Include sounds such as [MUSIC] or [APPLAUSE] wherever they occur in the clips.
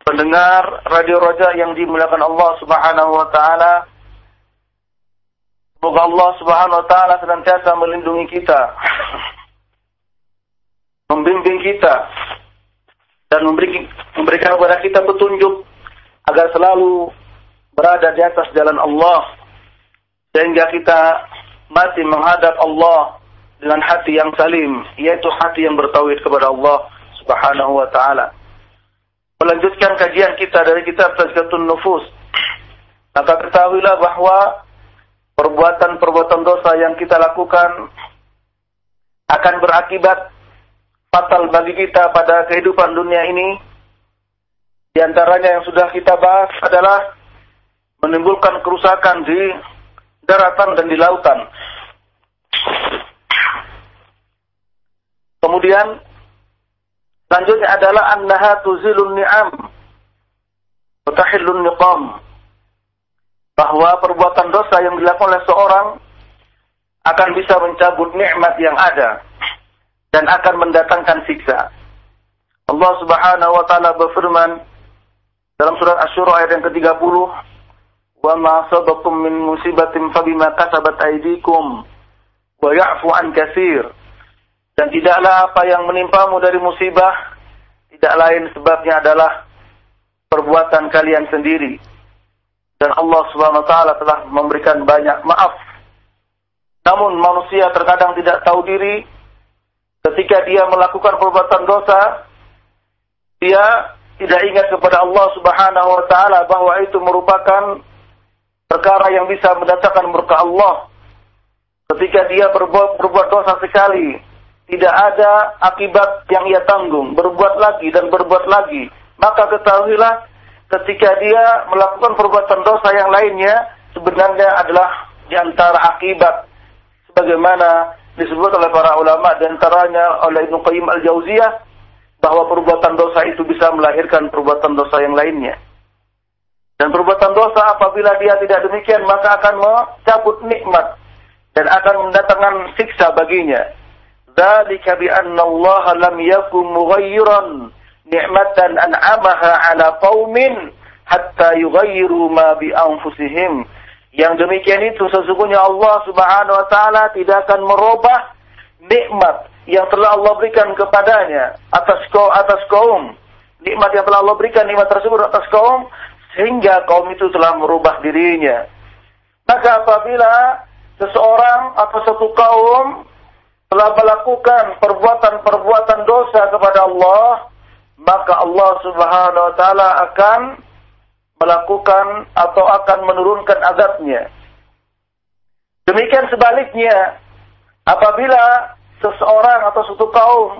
Pendengar Radio Roja yang dimuliakan Allah subhanahu wa ta'ala Semoga Allah subhanahu wa ta'ala senantiasa melindungi kita [LAUGHS] Membimbing kita Dan memberi, memberikan kepada kita petunjuk Agar selalu berada di atas jalan Allah sehingga kita mati menghadap Allah dengan hati yang salim yaitu hati yang bertauhid kepada Allah Subhanahu wa taala. Melanjutkan kajian kita dari kitab Tazkiyatun Nufus. Maka ketahuilah bahwa perbuatan-perbuatan dosa yang kita lakukan akan berakibat fatal bagi kita pada kehidupan dunia ini. Di antaranya yang sudah kita bahas adalah menimbulkan kerusakan di daratan dan di lautan. Kemudian Selanjutnya adalah annaha tuzilun ni'am wa niqam. Bahwa perbuatan dosa yang dilakukan oleh seorang akan bisa mencabut nikmat yang ada dan akan mendatangkan siksa. Allah Subhanahu wa taala berfirman dalam surat Asy-Syura ayat yang ke-30, "Wa ma sabakum min musibatin fabima kasabat aydikum wa ya'fu an katsir." Dan tidaklah apa yang menimpamu dari musibah tidak lain sebabnya adalah perbuatan kalian sendiri. Dan Allah Subhanahu wa taala telah memberikan banyak maaf. Namun manusia terkadang tidak tahu diri. Ketika dia melakukan perbuatan dosa dia tidak ingat kepada Allah Subhanahu wa taala bahwa itu merupakan perkara yang bisa mendatangkan murka Allah. Ketika dia berbuat, berbuat dosa sekali, tidak ada akibat yang ia tanggung, berbuat lagi dan berbuat lagi. Maka ketahuilah ketika dia melakukan perbuatan dosa yang lainnya, sebenarnya adalah di antara akibat. Sebagaimana disebut oleh para ulama, di antaranya oleh Ibnu Qayyim al-Jauziyah, bahwa perbuatan dosa itu bisa melahirkan perbuatan dosa yang lainnya. Dan perbuatan dosa apabila dia tidak demikian maka akan mencabut nikmat dan akan mendatangkan siksa baginya. Dzalika bi anna Allah lam yakum mughayyiran ni'matan an'amaha 'ala qaumin hatta yughayyiru ma. Yang demikian itu sesungguhnya Allah Subhanahu wa taala tidak akan merubah nikmat yang telah Allah berikan kepadanya atas kaum atas kaum. Nikmat yang telah Allah berikan nikmat tersebut atas kaum sehingga kaum itu telah merubah dirinya. Maka apabila seseorang atau satu kaum telah melakukan perbuatan-perbuatan dosa kepada Allah, maka Allah Subhanahu wa taala akan melakukan atau akan menurunkan azabnya. Demikian sebaliknya, apabila seseorang atau suatu kaum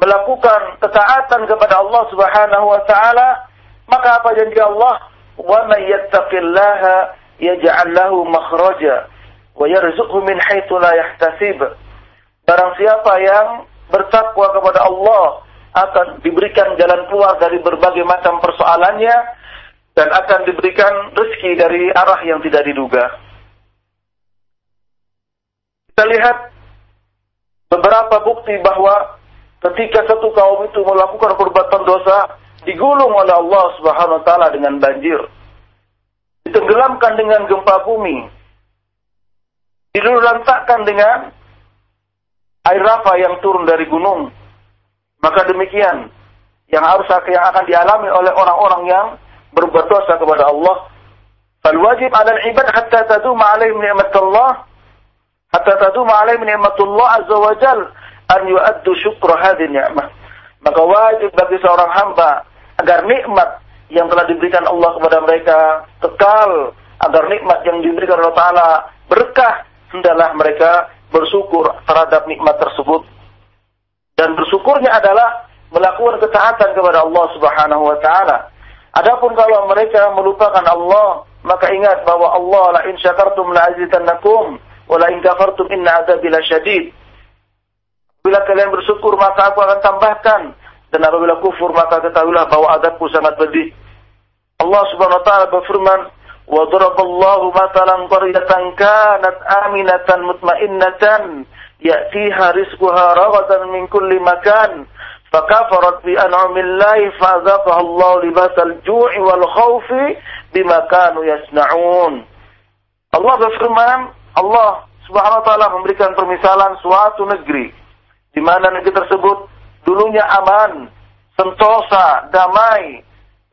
melakukan ketaatan kepada Allah Subhanahu wa taala, maka apa janji Allah? Wa may yattaqillaha yaj'al lahu makhraja wa yarzuqhu min haitsu la yahtasib. Barang siapa yang bertakwa kepada Allah akan diberikan jalan keluar dari berbagai macam persoalannya dan akan diberikan rezeki dari arah yang tidak diduga. Kita lihat beberapa bukti bahwa ketika satu kaum itu melakukan perbuatan dosa, digulung oleh Allah Subhanahu wa taala dengan banjir. Ditenggelamkan dengan gempa bumi. Dilulantakkan dengan air lava yang turun dari gunung. Maka demikian yang harus yang akan dialami oleh orang-orang yang berbuat dosa kepada Allah. Fal wajib 'ala al-'ibad hatta taduma 'alaihim ni'matullah hatta taduma 'alaihim ni'matullah azza wa jal an yu'addu syukra hadhihi ni'mah. Maka wajib bagi seorang hamba agar nikmat yang telah diberikan Allah kepada mereka kekal, agar nikmat yang diberikan Allah Ta'ala berkah, hendaklah mereka bersyukur terhadap nikmat tersebut. Dan bersyukurnya adalah melakukan ketaatan kepada Allah Subhanahu wa taala. Adapun kalau mereka melupakan Allah, maka ingat bahwa Allah la in syakartum la azidannakum wa la in kafartum inna adzabi lasyadid. Bila kalian bersyukur maka aku akan tambahkan dan apabila kufur maka ketahuilah bahwa adabku sangat pedih. Allah Subhanahu wa taala berfirman, "Wa daraballahu matalan qaryatan kanat aminatan mutmainnatan ya'tiha rizquha ragadan min kulli makan." فكفرت بأنعم الله فأذاقها الله لباس الجوع والخوف بما كانوا يصنعون Allah berfirman Allah subhanahu wa ta'ala memberikan permisalan suatu negeri di mana negeri tersebut dulunya aman, sentosa, damai,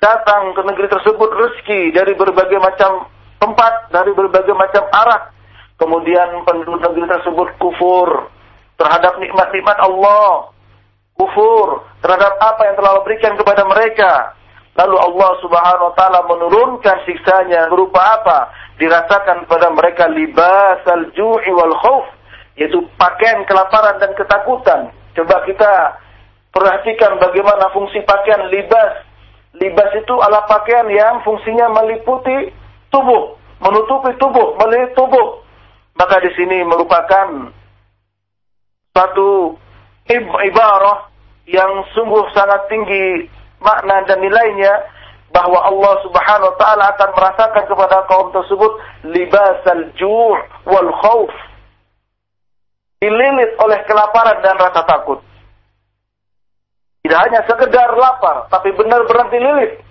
datang ke negeri tersebut rezeki dari berbagai macam tempat, dari berbagai macam arah. Kemudian penduduk negeri tersebut kufur terhadap nikmat-nikmat Allah, kufur terhadap apa yang telah diberikan kepada mereka. Lalu Allah Subhanahu wa taala menurunkan siksanya berupa apa? Dirasakan pada mereka libas al-ju'i wal khauf, yaitu pakaian kelaparan dan ketakutan. Coba kita perhatikan bagaimana fungsi pakaian libas. Libas itu adalah pakaian yang fungsinya meliputi tubuh, menutupi tubuh, meliputi tubuh. Maka di sini merupakan satu ibarah yang sungguh sangat tinggi makna dan nilainya bahwa Allah Subhanahu wa taala akan merasakan kepada kaum tersebut libasal ju' wal khauf. Dililit oleh kelaparan dan rasa takut. Tidak hanya sekedar lapar, tapi benar-benar dililit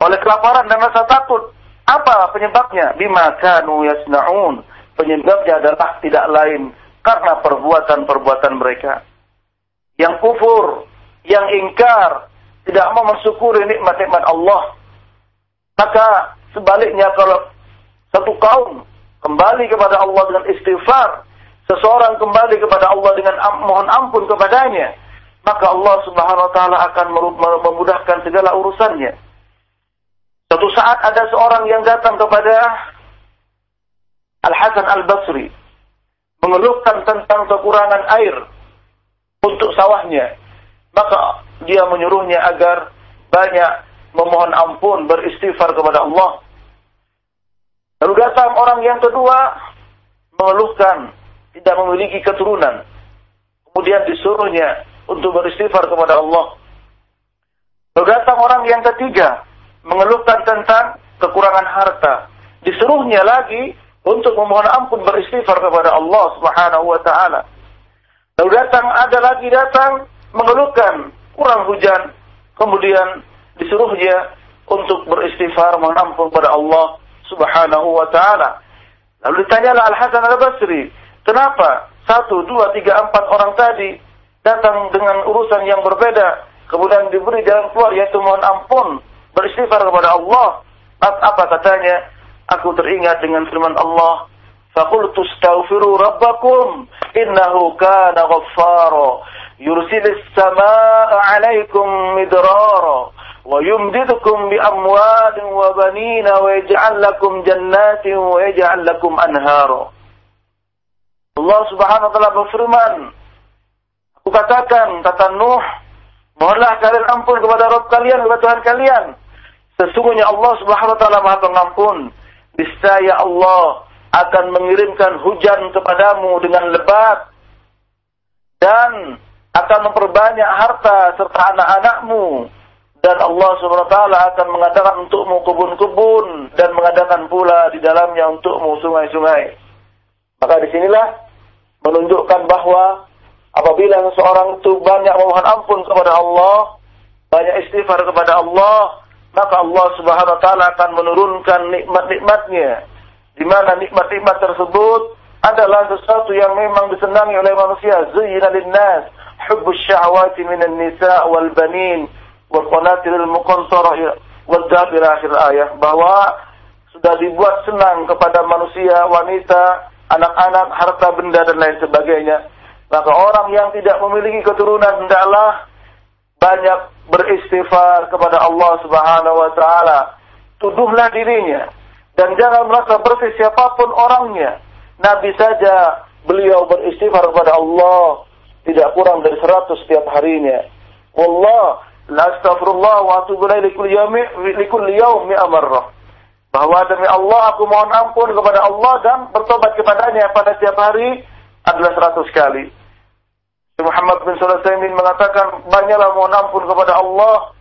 oleh kelaparan dan rasa takut. Apa penyebabnya? Bima kanu yasna'un. Penyebabnya adalah tidak lain karena perbuatan-perbuatan mereka yang kufur, yang ingkar, tidak mau mensyukuri nikmat-nikmat Allah. Maka sebaliknya kalau satu kaum kembali kepada Allah dengan istighfar, seseorang kembali kepada Allah dengan mohon ampun kepadanya, maka Allah Subhanahu wa taala akan memudahkan segala urusannya. Suatu saat ada seorang yang datang kepada Al Hasan Al Basri mengeluhkan tentang kekurangan air untuk sawahnya. Maka dia menyuruhnya agar banyak memohon ampun, beristighfar kepada Allah. Lalu datang orang yang kedua mengeluhkan tidak memiliki keturunan. Kemudian disuruhnya untuk beristighfar kepada Allah. Lalu datang orang yang ketiga mengeluhkan tentang kekurangan harta. Disuruhnya lagi untuk memohon ampun beristighfar kepada Allah Subhanahu wa taala. Lalu datang, ada lagi datang mengeluhkan kurang hujan. Kemudian disuruh dia untuk beristighfar mohon ampun kepada Allah Subhanahu wa taala. Lalu ditanyalah Al Hasan Al Basri, kenapa satu, dua, tiga, empat orang tadi datang dengan urusan yang berbeda, kemudian diberi jalan keluar yaitu mohon ampun, beristighfar kepada Allah. Apa katanya? Aku teringat dengan firman Allah, "Faqultu astaghfiru rabbakum innahu kana ghaffara yursilis samaa'a 'alaikum midrara wa yumdidukum bi amwalin wa banina wa yaj'al lakum jannatin wa yaj'al lakum anhara." Allah Subhanahu wa taala berfirman, Aku katakan, kata Nuh Mohonlah kalian ampun kepada Rabb kalian, kepada Tuhan kalian. Sesungguhnya Allah subhanahu wa ta'ala maha pengampun. Niscaya Allah akan mengirimkan hujan kepadamu dengan lebat Dan akan memperbanyak harta serta anak-anakmu. Dan Allah SWT akan mengadakan untukmu kebun-kebun dan mengadakan pula di dalamnya untukmu sungai-sungai. Maka di sinilah menunjukkan bahwa apabila seseorang itu banyak memohon ampun kepada Allah, banyak istighfar kepada Allah, maka Allah Subhanahu wa taala akan menurunkan nikmat-nikmatnya. Di mana nikmat-nikmat tersebut adalah sesuatu yang memang disenangi oleh manusia. Zuyyina lin-nas hubbus syahwati minan nisa wal banin wal qanatiril muqantara wal ila akhir ayat bahwa sudah dibuat senang kepada manusia, wanita, anak-anak, harta benda dan lain sebagainya. Maka orang yang tidak memiliki keturunan hendaklah banyak beristighfar kepada Allah Subhanahu wa taala. Tuduhlah dirinya dan jangan merasa bersih siapa pun orangnya. Nabi saja beliau beristighfar kepada Allah tidak kurang dari 100 setiap harinya. Wallah La astaghfirullah wa atubu ilaih likul yawmi likul yawmi amarrah. Bahwa demi Allah aku mohon ampun kepada Allah dan bertobat kepadanya pada setiap hari adalah seratus kali. Muhammad bin Sulaiman mengatakan banyaklah mohon ampun kepada Allah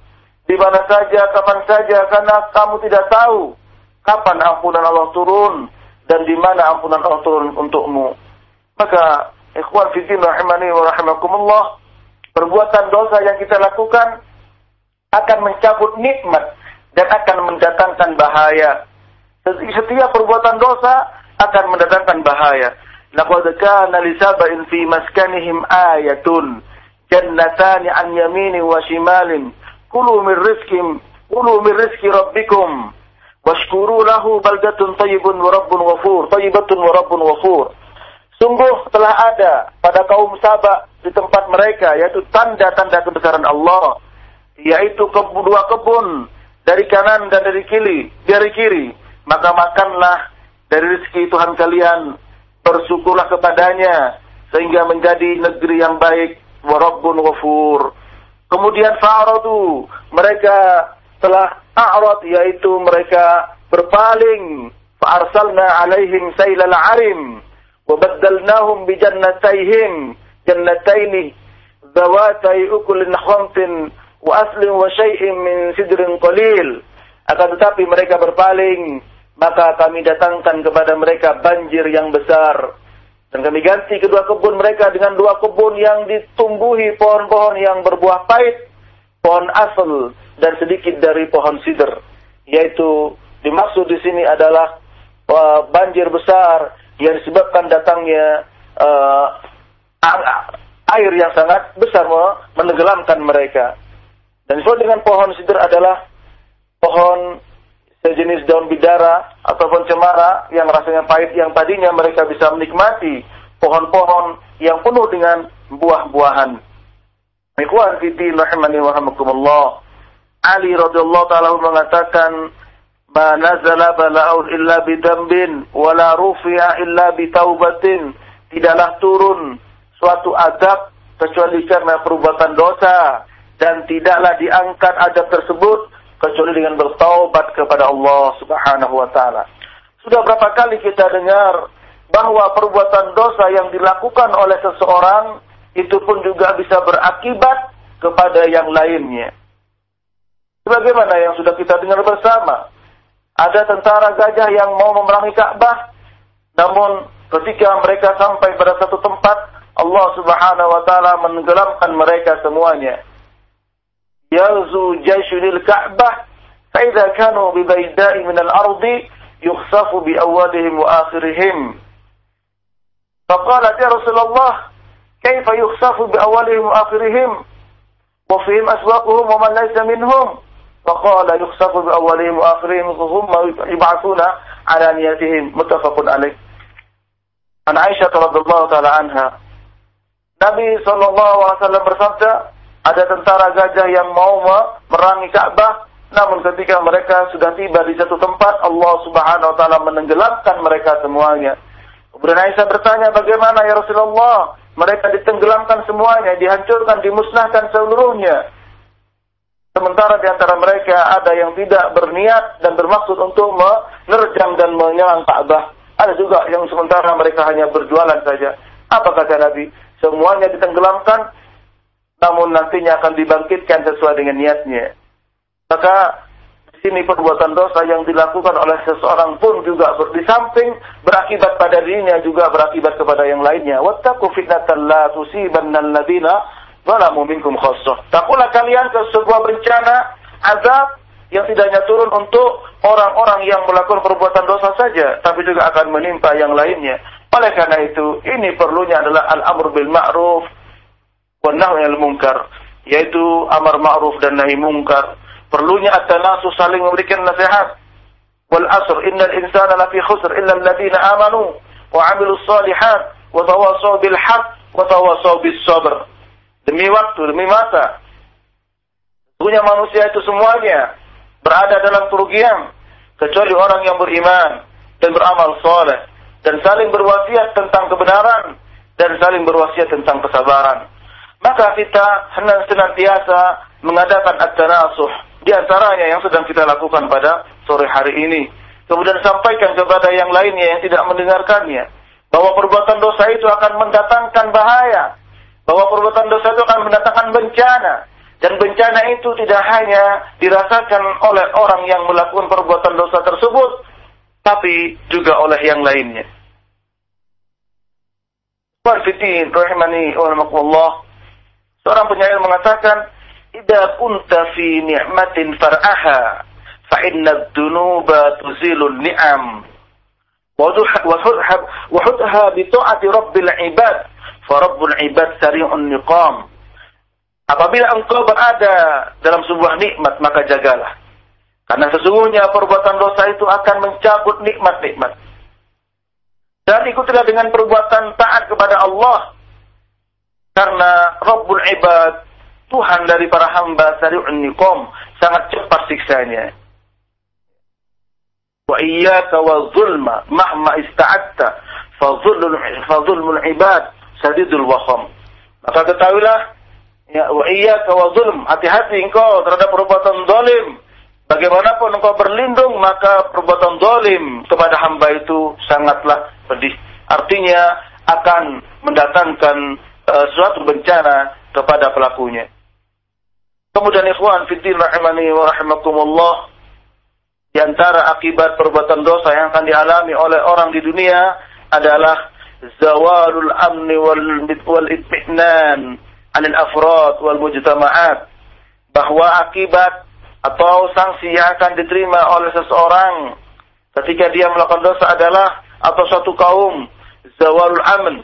di mana saja, kapan saja karena kamu tidak tahu kapan ampunan Allah turun dan di mana ampunan Allah turun untukmu. Maka ikhwan fiddin rahimani wa rahimakumullah perbuatan dosa yang kita lakukan akan mencabut nikmat dan akan mendatangkan bahaya. Setiap perbuatan dosa akan mendatangkan bahaya. Laqad kana li sab'in fi maskanihim ayatun jannatan an yaminin wa shimalin kulu min rizqin kulu min rizqi rabbikum washkuru lahu baldatun tayyibun wa rabbun ghafur tayyibatun wa rabbun ghafur Sungguh telah ada pada kaum Sabah di tempat mereka yaitu tanda-tanda kebesaran Allah yaitu kedua kebun dari kanan dan dari kiri, dari kiri, maka makanlah dari rezeki Tuhan kalian, bersyukurlah kepadanya sehingga menjadi negeri yang baik, warabbun ghafur. Kemudian fa'aradu, mereka telah a'rad yaitu mereka berpaling, fa'arsalna alaihim sailal arim, wa baddalnahum bi jannatayhim, jannataini zawatai ukulin khamsin wa aslin wa syai'in min sidrin qalil. Akan tetapi mereka berpaling, maka kami datangkan kepada mereka banjir yang besar. Dan kami ganti kedua kebun mereka dengan dua kebun yang ditumbuhi pohon-pohon yang berbuah pahit, pohon asal dan sedikit dari pohon sidr. Yaitu dimaksud di sini adalah uh, banjir besar yang disebabkan datangnya uh, air yang sangat besar menenggelamkan mereka. Dan sesuai dengan pohon sidr adalah pohon sejenis daun bidara ataupun cemara yang rasanya pahit yang tadinya mereka bisa menikmati pohon-pohon yang penuh dengan buah-buahan. Ikhwan fiti rahimani wa Ali radhiyallahu taala mengatakan ma nazala bala'un illa bidambin wala rufi'a illa bitaubatin tidaklah turun suatu adab kecuali karena perbuatan dosa dan tidaklah diangkat adab tersebut kecuali dengan bertaubat kepada Allah Subhanahu wa taala. Sudah berapa kali kita dengar bahwa perbuatan dosa yang dilakukan oleh seseorang itu pun juga bisa berakibat kepada yang lainnya. Sebagaimana yang sudah kita dengar bersama, ada tentara gajah yang mau memerangi Ka'bah, namun ketika mereka sampai pada satu tempat, Allah Subhanahu wa taala menenggelamkan mereka semuanya. يغزو جيش للكعبة فإذا كانوا ببيداء من الأرض يخسف بأولهم وآخرهم. فقالت يا رسول الله كيف يخسف بأولهم وآخرهم؟ وفيهم أسواقهم ومن ليس منهم. فقال يخسف بأولهم وآخرهم ثم يبعثون على نياتهم متفق عليه. عن عائشة رضي الله تعالى عنها. Nabi Shallallahu Alaihi Wasallam bersabda, Ada tentara gajah yang mau merangi Ka'bah, namun ketika mereka sudah tiba di satu tempat, Allah Subhanahu wa taala menenggelamkan mereka semuanya. Kemudian Aisyah bertanya, "Bagaimana ya Rasulullah? Mereka ditenggelamkan semuanya, dihancurkan, dimusnahkan seluruhnya." Sementara di antara mereka ada yang tidak berniat dan bermaksud untuk menerjang dan menyerang Ka'bah. Ada juga yang sementara mereka hanya berjualan saja. Apa kata Nabi? Semuanya ditenggelamkan, namun nantinya akan dibangkitkan sesuai dengan niatnya. Maka sini perbuatan dosa yang dilakukan oleh seseorang pun juga di samping berakibat pada dirinya juga berakibat kepada yang lainnya. Wattaqu fitnatan la tusibanna alladziina zalamu minkum khassah. Takutlah kalian ke sebuah bencana azab yang tidaknya turun untuk orang-orang yang melakukan perbuatan dosa saja, tapi juga akan menimpa yang lainnya. Oleh karena itu, ini perlunya adalah al-amr bil ma'ruf wa nahy munkar, yaitu amar ma'ruf dan nahi munkar Perlunya at-tanasus saling memberikan nasihat. Wal asr innal insana lafi khusr illa alladziina amanu wa 'amilus shalihat wa tawassaw bil haqq wa tawassaw bis sabr. Demi waktu, demi masa. Sesungguhnya manusia itu semuanya berada dalam kerugian kecuali orang yang beriman dan beramal soleh dan saling berwasiat tentang kebenaran dan saling berwasiat tentang kesabaran. Maka kita hendak senantiasa mengadakan at-tanasuh di antaranya yang sedang kita lakukan pada sore hari ini. Kemudian sampaikan kepada yang lainnya yang tidak mendengarkannya. Bahwa perbuatan dosa itu akan mendatangkan bahaya. Bahwa perbuatan dosa itu akan mendatangkan bencana. Dan bencana itu tidak hanya dirasakan oleh orang yang melakukan perbuatan dosa tersebut. Tapi juga oleh yang lainnya. Warfitin rahimani wa Seorang penyair mengatakan, idza kunta fi ni'matin far'aha fa inna dhunuba tuzilun ni'am. Ta'ati rabbil ibad fa rabbul ibad sari'un niqam. Apabila engkau berada dalam sebuah nikmat maka jagalah. Karena sesungguhnya perbuatan dosa itu akan mencabut nikmat-nikmat. Dan ikutilah dengan perbuatan taat kepada Allah karena Rabbul Ibad Tuhan dari para hamba sari'un niqam, sangat cepat siksanya. Wa iyyaka wa zulma mahma ista'atta fa zulmul ibad sadidul waham. Maka ketahuilah ya wa iyyaka wa zulm, hati-hati engkau terhadap perbuatan zalim. Bagaimanapun engkau berlindung maka perbuatan zalim kepada hamba itu sangatlah pedih. Artinya akan mendatangkan uh, suatu bencana kepada pelakunya. Kemudian ikhwan fiddin rahimani wa rahimakumullah di antara akibat perbuatan dosa yang akan dialami oleh orang di dunia adalah zawalul amni wal wal itminan anil afrad wal mujtama'at bahwa akibat atau sanksi yang akan diterima oleh seseorang ketika dia melakukan dosa adalah atau suatu kaum zawalul aman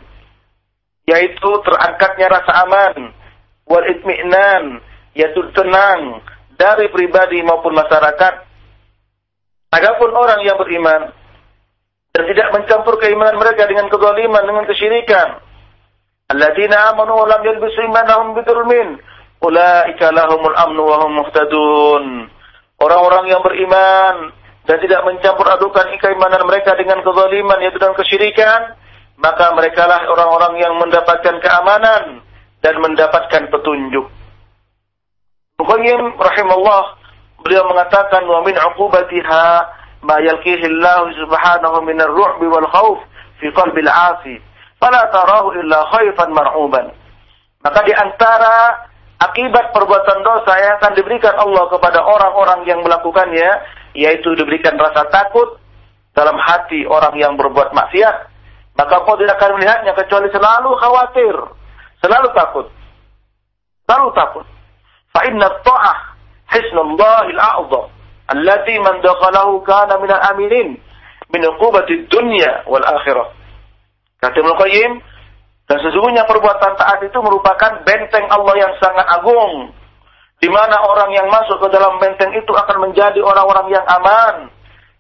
yaitu terangkatnya rasa aman wal itminan yaitu tenang dari pribadi maupun masyarakat. Adapun orang yang beriman dan tidak mencampur keimanan mereka dengan kezaliman, dengan kesyirikan. Alladzina amanu wa lam yalbisu imanahum bidzulmin, ulaika lahumul amnu wa hum muhtadun. Orang-orang yang beriman dan tidak mencampur adukan keimanan mereka dengan kezaliman yaitu dengan kesyirikan, maka merekalah orang-orang yang mendapatkan keamanan dan mendapatkan petunjuk. Muqayyim rahimahullah beliau mengatakan wa min uqubatiha ma yalqihi Allah subhanahu min ar-ru'b wal khauf fi qalbi al-'asi fala tarahu illa khaifan mar'uban. Maka di antara akibat perbuatan dosa yang akan diberikan Allah kepada orang-orang yang melakukannya yaitu diberikan rasa takut dalam hati orang yang berbuat maksiat maka kau tidak akan melihatnya kecuali selalu khawatir, selalu takut. Selalu takut. Fa inna ta'ah hisnullahil a'zam allati man dakhalahu kana min al-aminin min uqubati dunya wal akhirah. Kata Ibnu Qayyim, dan sesungguhnya perbuatan taat itu merupakan benteng Allah yang sangat agung di mana orang yang masuk ke dalam benteng itu akan menjadi orang-orang yang aman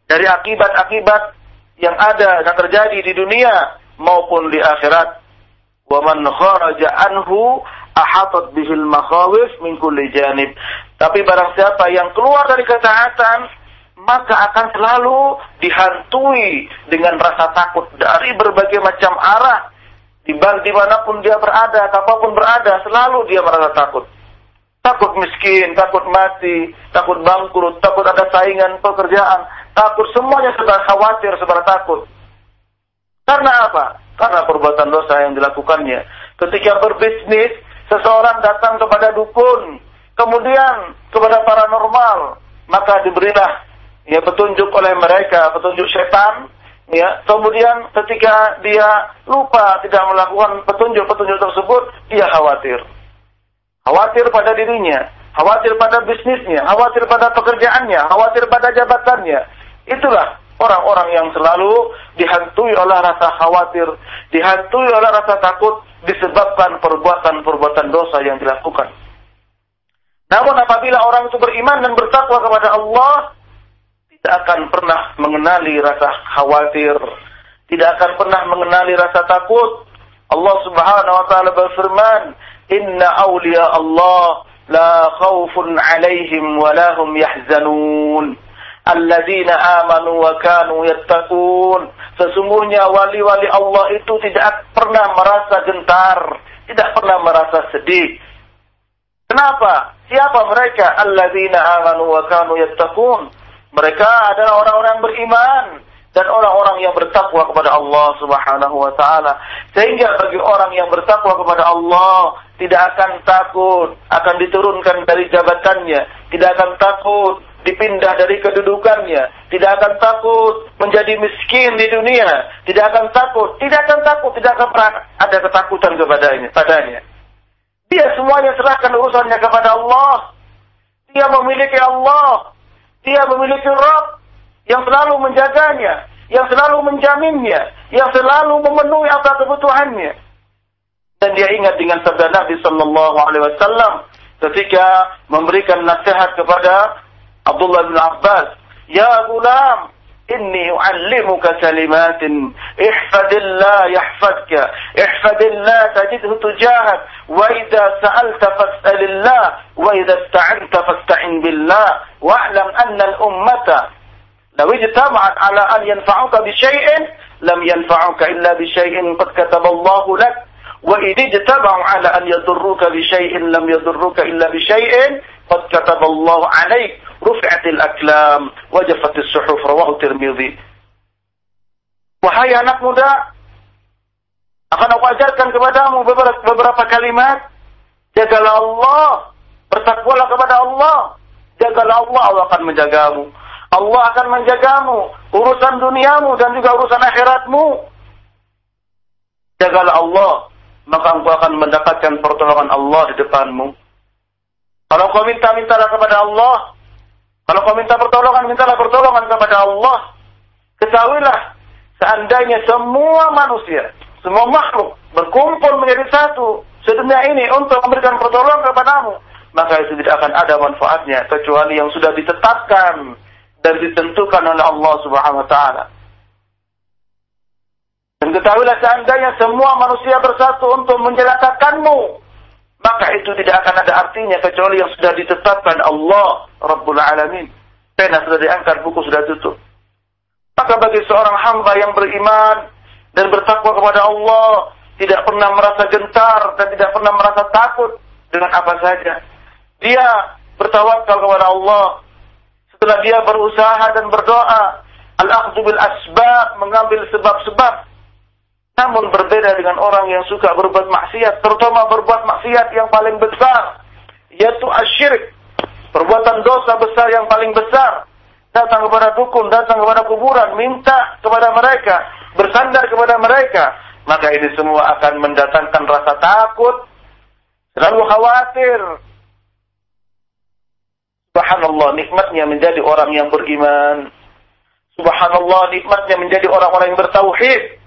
dari akibat-akibat yang ada yang terjadi di dunia maupun di akhirat. Wa man kharaja anhu ahatat bihil makhawif min kulli janib. Tapi barang siapa yang keluar dari ketaatan, maka akan selalu dihantui dengan rasa takut dari berbagai macam arah. Di di mana pun dia berada, kapan pun berada, selalu dia merasa takut. Takut miskin, takut mati, takut bangkrut, takut ada saingan pekerjaan, takut semuanya sudah khawatir, sudah takut. Karena apa? Karena perbuatan dosa yang dilakukannya. Ketika berbisnis, seseorang datang kepada dukun, kemudian kepada paranormal, maka diberilah ya petunjuk oleh mereka, petunjuk setan, ya. Kemudian ketika dia lupa tidak melakukan petunjuk-petunjuk tersebut, dia khawatir. Khawatir pada dirinya, khawatir pada bisnisnya, khawatir pada pekerjaannya, khawatir pada jabatannya. Itulah orang-orang yang selalu dihantui oleh rasa khawatir, dihantui oleh rasa takut disebabkan perbuatan-perbuatan dosa yang dilakukan. Namun apabila orang itu beriman dan bertakwa kepada Allah, tidak akan pernah mengenali rasa khawatir, tidak akan pernah mengenali rasa takut. Allah Subhanahu wa taala berfirman, "Inna awliya Allah la khaufun 'alaihim wa la hum yahzanun." Alladzina amanu wa kanu yattaqun Sesungguhnya wali-wali Allah itu tidak pernah merasa gentar, tidak pernah merasa sedih. Kenapa? Siapa mereka? Alladzina amanu wa kanu yattaqun. Mereka adalah orang-orang beriman dan orang-orang yang bertakwa kepada Allah Subhanahu wa taala. Sehingga bagi orang yang bertakwa kepada Allah tidak akan takut akan diturunkan dari jabatannya, tidak akan takut dipindah dari kedudukannya, tidak akan takut menjadi miskin di dunia, tidak akan takut, tidak akan takut, tidak akan pernah ada ketakutan kepadanya, padanya. Dia semuanya serahkan urusannya kepada Allah. Dia memiliki Allah. Dia memiliki Rabb yang selalu menjaganya, yang selalu menjaminnya, yang selalu memenuhi apa kebutuhannya. Dan dia ingat dengan sabda Nabi Sallallahu Alaihi Wasallam ketika memberikan nasihat kepada Abdullah bin Abbas, "Ya gulam, inni u'allimuka kalimatin ihfadillah yahfadka ihfadillah tajidhu tujahak wa idza sa'alta fas'alillah wa idza ista'anta fasta'in billah wa'lam anna al-ummata law ijtama'at ala an yanfa'uka bi syai'in lam yanfa'uka illa bi syai'in qad kataba Allah lak wa idza ijtama'u ala an yadurruka bi syai'in lam yadurruka qad kataba Allah 'alaik rufi'atil aklam, wajafatis suhuf, rawahu Tirmidzi. Wahai anak muda, akan aku ajarkan kepadamu beberapa, beberapa kalimat. Jagalah Allah, bertakwalah kepada Allah. Jagalah Allah, Allah akan menjagamu. Allah akan menjagamu, urusan duniamu dan juga urusan akhiratmu. Jagalah Allah, maka engkau akan mendapatkan pertolongan Allah di depanmu. Kalau kau minta, mintalah kepada Allah. Kalau kau minta pertolongan, mintalah pertolongan kepada Allah. Ketahuilah, seandainya semua manusia, semua makhluk berkumpul menjadi satu sedunia ini untuk memberikan pertolongan kepadamu, maka itu tidak akan ada manfaatnya kecuali yang sudah ditetapkan dan ditentukan oleh Allah Subhanahu wa taala. Dan ketahuilah seandainya semua manusia bersatu untuk menjelatakanmu, maka itu tidak akan ada artinya kecuali yang sudah ditetapkan Allah Rabbul Alamin. Pena sudah diangkat, buku sudah tutup. Maka bagi seorang hamba yang beriman dan bertakwa kepada Allah, tidak pernah merasa gentar dan tidak pernah merasa takut dengan apa saja. Dia bertawakal kepada Allah. Setelah dia berusaha dan berdoa, al-akhdhu bil asbab, mengambil sebab-sebab namun berbeda dengan orang yang suka berbuat maksiat, terutama berbuat maksiat yang paling besar, yaitu asyirik, perbuatan dosa besar yang paling besar. Datang kepada dukun, datang kepada kuburan, minta kepada mereka, bersandar kepada mereka, maka ini semua akan mendatangkan rasa takut, selalu khawatir. Subhanallah, nikmatnya menjadi orang yang beriman. Subhanallah, nikmatnya menjadi orang-orang yang bertauhid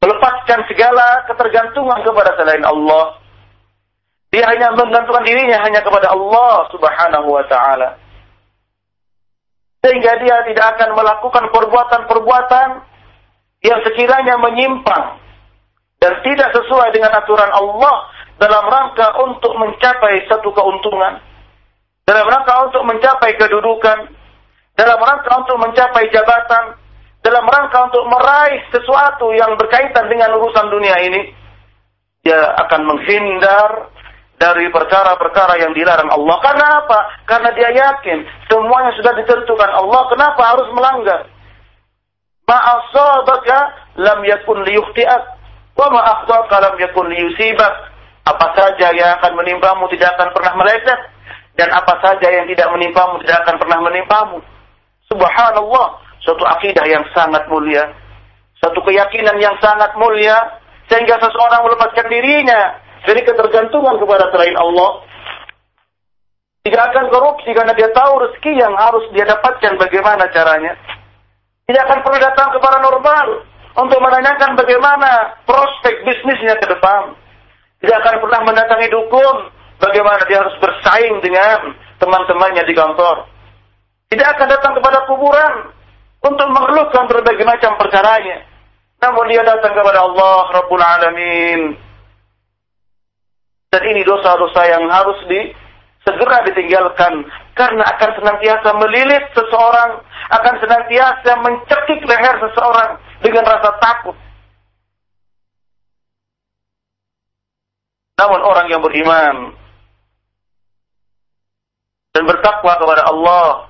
melepaskan segala ketergantungan kepada selain Allah. Dia hanya menggantungkan dirinya hanya kepada Allah Subhanahu wa taala. Sehingga dia tidak akan melakukan perbuatan-perbuatan yang sekiranya menyimpang dan tidak sesuai dengan aturan Allah dalam rangka untuk mencapai satu keuntungan, dalam rangka untuk mencapai kedudukan, dalam rangka untuk mencapai jabatan, dalam rangka untuk meraih sesuatu yang berkaitan dengan urusan dunia ini, dia akan menghindar dari perkara-perkara yang dilarang Allah. Karena apa? Karena dia yakin semuanya sudah ditentukan Allah. Kenapa harus melanggar? Ma'asabaka lam yakun liyukhti'ak. Wa ma'akhtaka lam yakun liyusibak. Apa saja yang akan menimpamu tidak akan pernah meleset. Dan apa saja yang tidak menimpamu tidak akan pernah menimpamu. Subhanallah. Suatu akidah yang sangat mulia. Suatu keyakinan yang sangat mulia. Sehingga seseorang melepaskan dirinya dari ketergantungan kepada selain Allah. Tidak akan korupsi karena dia tahu rezeki yang harus dia dapatkan bagaimana caranya. Tidak akan pernah datang ke paranormal untuk menanyakan bagaimana prospek bisnisnya ke depan. Tidak akan pernah mendatangi dukun bagaimana dia harus bersaing dengan teman-temannya di kantor. Tidak akan datang kepada kuburan untuk mengeluhkan berbagai macam perkaranya. Namun dia datang kepada Allah Rabbul Alamin dan ini dosa-dosa yang harus di segera ditinggalkan karena akan senantiasa melilit seseorang, akan senantiasa mencekik leher seseorang dengan rasa takut. Namun orang yang beriman dan bertakwa kepada Allah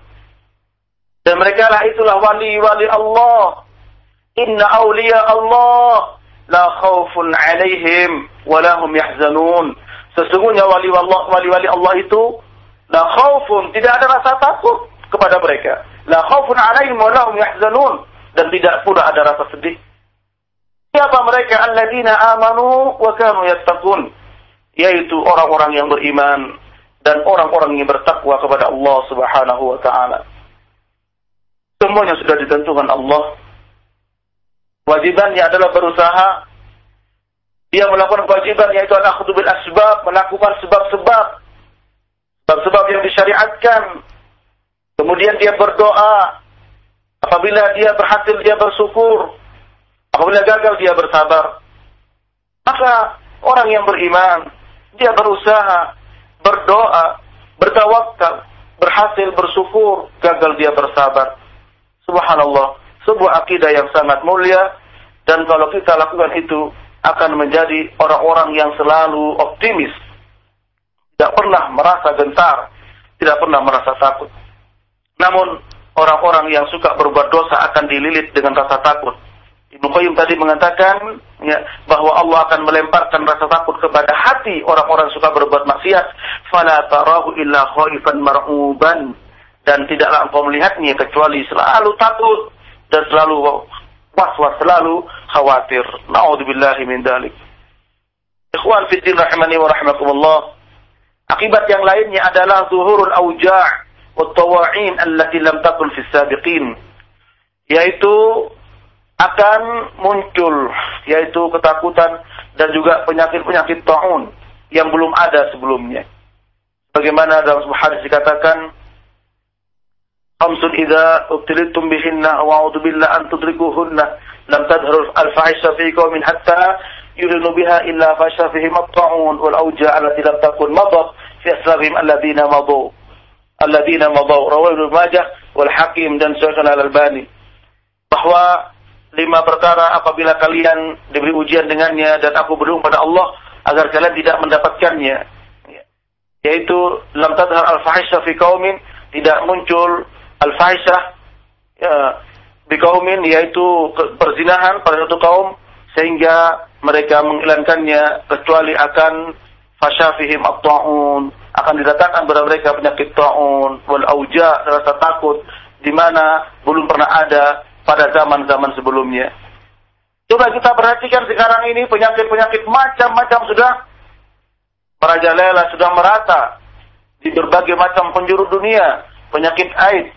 dan mereka lah itulah wali-wali Allah. Inna awliya Allah la khawfun alaihim wa lahum yahzanun. Sesungguhnya wali-wali Allah itu la khaufun, tidak ada rasa takut kepada mereka. La khaufun alaihim wa lahum yahzanun dan tidak pula ada rasa sedih. Siapa mereka? Alladzina amanu wa kanu yattaqun. Yaitu orang-orang yang beriman dan orang-orang yang bertakwa kepada Allah Subhanahu wa taala. Semuanya sudah ditentukan Allah. Wajibannya adalah berusaha dia melakukan kewajiban yaitu al-akhdhu bil asbab, melakukan sebab-sebab. Sebab-sebab yang disyariatkan. Kemudian dia berdoa. Apabila dia berhasil dia bersyukur. Apabila gagal dia bersabar. Maka orang yang beriman dia berusaha, berdoa, bertawakal, berhasil bersyukur, gagal dia bersabar. Subhanallah, sebuah akidah yang sangat mulia dan kalau kita lakukan itu akan menjadi orang-orang yang selalu optimis. Tidak pernah merasa gentar, tidak pernah merasa takut. Namun orang-orang yang suka berbuat dosa akan dililit dengan rasa takut. Ibnu Qayyim tadi mengatakan ya, bahwa Allah akan melemparkan rasa takut kepada hati orang-orang suka berbuat maksiat. Fala tarahu illa khaifan mar'uban dan tidaklah engkau melihatnya kecuali selalu takut dan selalu was-was selalu khawatir. Nauzubillahi min dalik. Ikhwan fiddin rahimani wa rahmakumullah. Akibat yang lainnya adalah zuhurul auja' wa tawa'in allati lam takun fi sabiqin. Yaitu akan muncul yaitu ketakutan dan juga penyakit-penyakit taun yang belum ada sebelumnya. Bagaimana dalam sebuah hadis dikatakan خمس إذا ابتليتم بهن وأعوذ بالله أن تدركوهن لم تظهر الفاحشة في قوم حتى يؤمنوا بها إلا فاش فيهم الطاعون والأوجاع التي لم تكن مضت في أسلافهم الذين مضوا الذين مضوا رواه ابن ماجه والحكيم dan Syaikh Al-Albani bahwa lima perkara apabila kalian diberi ujian dengannya dan aku berdoa pada Allah agar kalian tidak mendapatkannya yaitu lam tadhar al-fahisha fi qaumin tidak muncul al-fahisyah ya, di kaumin yaitu perzinahan pada satu kaum sehingga mereka menghilangkannya kecuali akan fasyafihim at-ta'un akan didatangkan kepada mereka penyakit ta'un wal auja rasa takut di mana belum pernah ada pada zaman-zaman sebelumnya. Coba kita perhatikan sekarang ini penyakit-penyakit macam-macam sudah merajalela, sudah merata di berbagai macam penjuru dunia. Penyakit AIDS,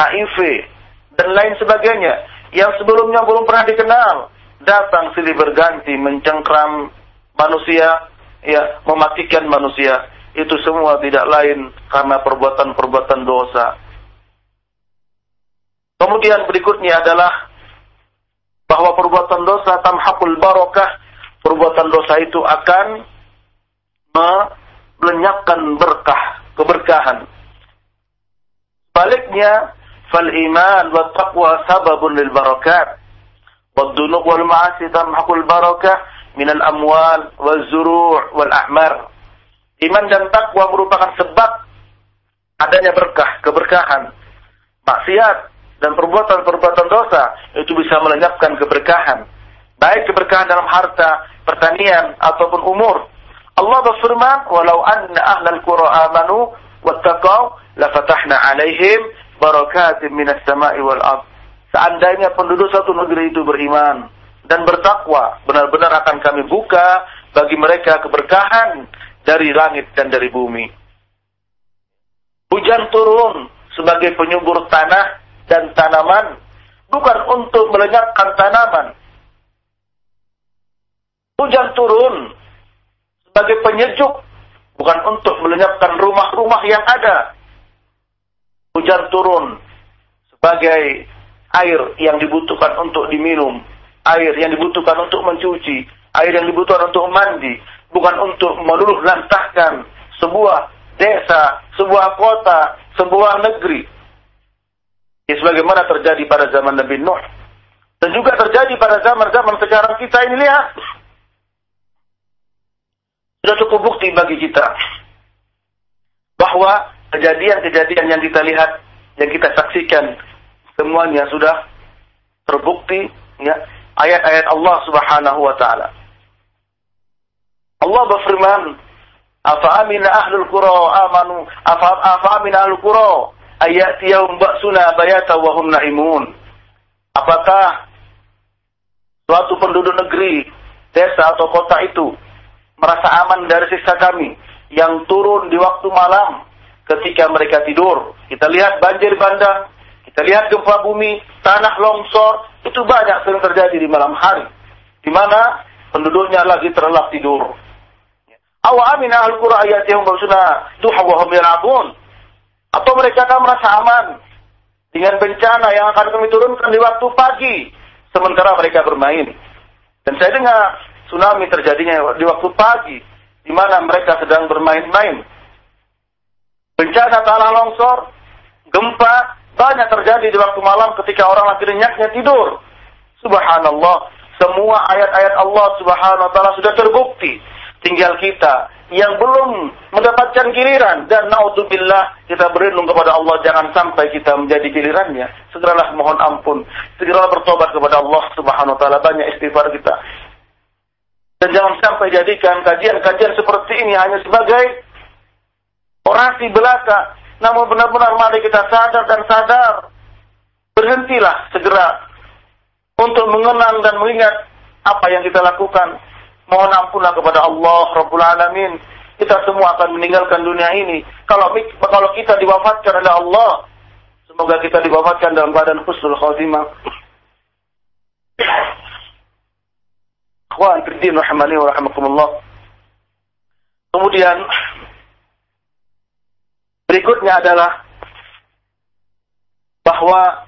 HIV, dan lain sebagainya. Yang sebelumnya belum pernah dikenal. Datang silih berganti mencengkram manusia ya mematikan manusia. Itu semua tidak lain karena perbuatan-perbuatan dosa. Kemudian berikutnya adalah bahwa perbuatan dosa tamhaqul barakah perbuatan dosa itu akan melenyapkan berkah, keberkahan. Baliknya, fal iman wa taqwa sababun lil barakat. والذنوب والمعاصي تمحق البركة من الأموال والزروع والأعمار Iman dan takwa merupakan sebab adanya berkah, keberkahan. Maksiat dan perbuatan-perbuatan dosa itu bisa melenyapkan keberkahan. Baik keberkahan dalam harta, pertanian, ataupun umur. Allah berfirman, "Walau anna ahlal qura amanu wattaqau lafatahna 'alaihim barakatin minas sama'i wal ardh." Seandainya penduduk satu negeri itu beriman dan bertakwa, benar-benar akan kami buka bagi mereka keberkahan dari langit dan dari bumi. Hujan turun sebagai penyubur tanah dan tanaman, bukan untuk melenyapkan tanaman. Hujan turun sebagai penyejuk, bukan untuk melenyapkan rumah-rumah yang ada. Hujan turun sebagai air yang dibutuhkan untuk diminum, air yang dibutuhkan untuk mencuci, air yang dibutuhkan untuk mandi, bukan untuk meluluh lantahkan sebuah desa, sebuah kota, sebuah negeri. Ya, sebagaimana terjadi pada zaman Nabi Nuh. Dan juga terjadi pada zaman-zaman sekarang kita ini lihat. Sudah cukup bukti bagi kita. Bahwa kejadian-kejadian yang kita lihat, yang kita saksikan semuanya sudah terbukti ya ayat-ayat Allah Subhanahu wa taala. Allah berfirman, "Afa amina ahlul qura amanu afa afa amina ahlul qura ayatiyahum ba'suna bayata wa hum naimun." Apakah suatu penduduk negeri, desa atau kota itu merasa aman dari siksa kami yang turun di waktu malam ketika mereka tidur? Kita lihat banjir bandang kita lihat gempa bumi, tanah longsor, itu banyak sering terjadi di malam hari. Di mana penduduknya lagi terlelap tidur. Awa amin al qura ayatihum bersuna duha wa hum yalabun. Atau mereka akan merasa aman dengan bencana yang akan kami turunkan di waktu pagi sementara mereka bermain. Dan saya dengar tsunami terjadinya di waktu pagi di mana mereka sedang bermain-main. Bencana tanah longsor, gempa, banyak terjadi di waktu malam ketika orang lagi renyahnya tidur. Subhanallah. Semua ayat-ayat Allah subhanahu wa ta'ala sudah terbukti. Tinggal kita yang belum mendapatkan giliran. Dan na'udzubillah kita berlindung kepada Allah. Jangan sampai kita menjadi gilirannya. Segeralah mohon ampun. Segeralah bertobat kepada Allah subhanahu wa ta'ala. Banyak istighfar kita. Dan jangan sampai jadikan kajian-kajian seperti ini hanya sebagai orasi belaka namun benar-benar mari kita sadar dan sadar. Berhentilah segera untuk mengenang dan mengingat apa yang kita lakukan. Mohon ampunlah kepada Allah Rabbul Alamin. Kita semua akan meninggalkan dunia ini. Kalau kalau kita diwafatkan oleh Allah, semoga kita diwafatkan dalam badan husnul khatimah. Ikhwan fiddin rahimani wa rahimakumullah. Kemudian Berikutnya adalah bahwa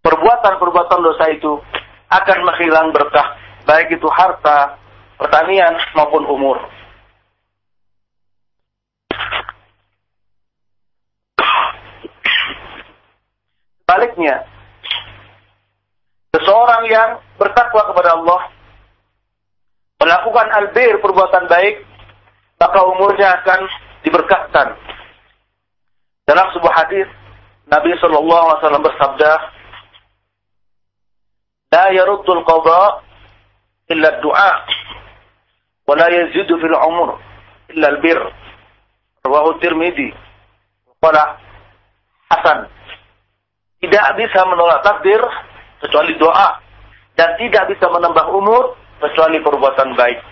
perbuatan-perbuatan dosa itu akan menghilang berkah, baik itu harta, pertanian maupun umur. Baliknya, seseorang yang bertakwa kepada Allah, melakukan albir perbuatan baik, maka umurnya akan diberkatkan. Dalam sebuah hadis Nabi Shallallahu Alaihi Wasallam bersabda, لا يرد القضاء إلا الدعاء ولا يزيد في العمر إلا البر رواه الترمذي قال حسن tidak bisa menolak takdir kecuali doa dan tidak bisa menambah umur kecuali perbuatan baik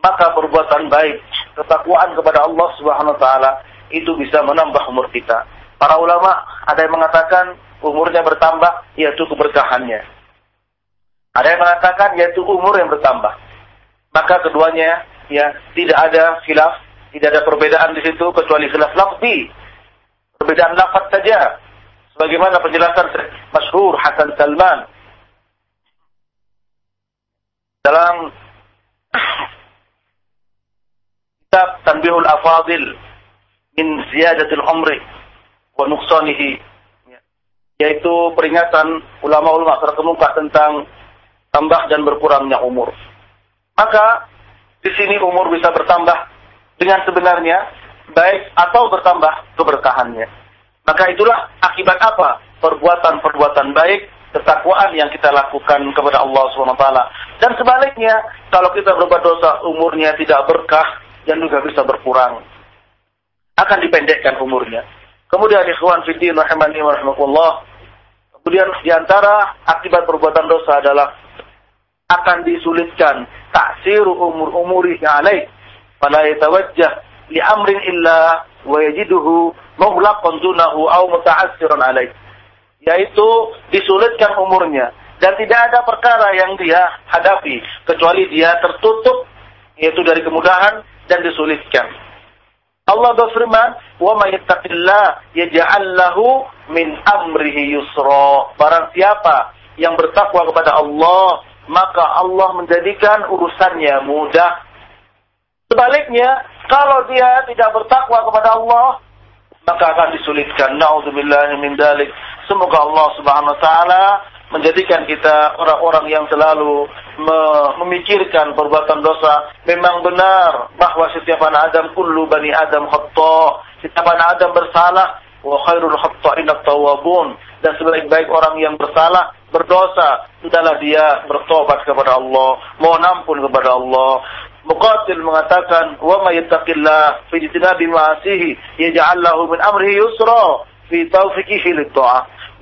maka perbuatan baik, ketakwaan kepada Allah Subhanahu wa taala itu bisa menambah umur kita. Para ulama ada yang mengatakan umurnya bertambah yaitu keberkahannya. Ada yang mengatakan yaitu umur yang bertambah. Maka keduanya ya tidak ada khilaf, tidak ada perbedaan di situ kecuali khilaf lafzi. Perbedaan lafaz saja. Sebagaimana penjelasan masyhur Hasan Salman dalam kitab Tanbihul Afadil min ziyadatil umri wa nuqsanihi yaitu peringatan ulama-ulama terkemuka tentang tambah dan berkurangnya umur. Maka di sini umur bisa bertambah dengan sebenarnya baik atau bertambah keberkahannya. Maka itulah akibat apa? Perbuatan-perbuatan baik, ketakwaan yang kita lakukan kepada Allah SWT. Dan sebaliknya, kalau kita berbuat dosa, umurnya tidak berkah dan juga bisa berkurang. Akan dipendekkan umurnya. Kemudian ikhwan fiddin rahimani wa rahmatullah. Kemudian di antara akibat perbuatan dosa adalah akan disulitkan taksiru umur-umuri alaih. Fala yatawajjah li amrin illa wa yajiduhu mughlaqan dunahu aw muta'assiran alaih. Yaitu disulitkan umurnya dan tidak ada perkara yang dia hadapi kecuali dia tertutup yaitu dari kemudahan dan disulitkan. Allah berfirman, "Wa may yattaqillah yaj'al lahu min amrihi yusra." Barang siapa yang bertakwa kepada Allah, maka Allah menjadikan urusannya mudah. Sebaliknya, kalau dia tidak bertakwa kepada Allah, maka akan disulitkan. Nauzubillah min dalik. Semoga Allah Subhanahu wa taala menjadikan kita orang-orang yang selalu memikirkan perbuatan dosa. Memang benar bahwa setiap anak Adam kullu bani Adam khata. Setiap anak Adam bersalah wa khairul khata'in at-tawwabun. Dan sebaik-baik orang yang bersalah, berdosa, adalah dia bertobat kepada Allah, mohon ampun kepada Allah. Muqatil mengatakan, "Wa may yattaqillah fi ijtinabi ma'asihi yaj'al lahu min amrihi yusra fi tawfiqihi lit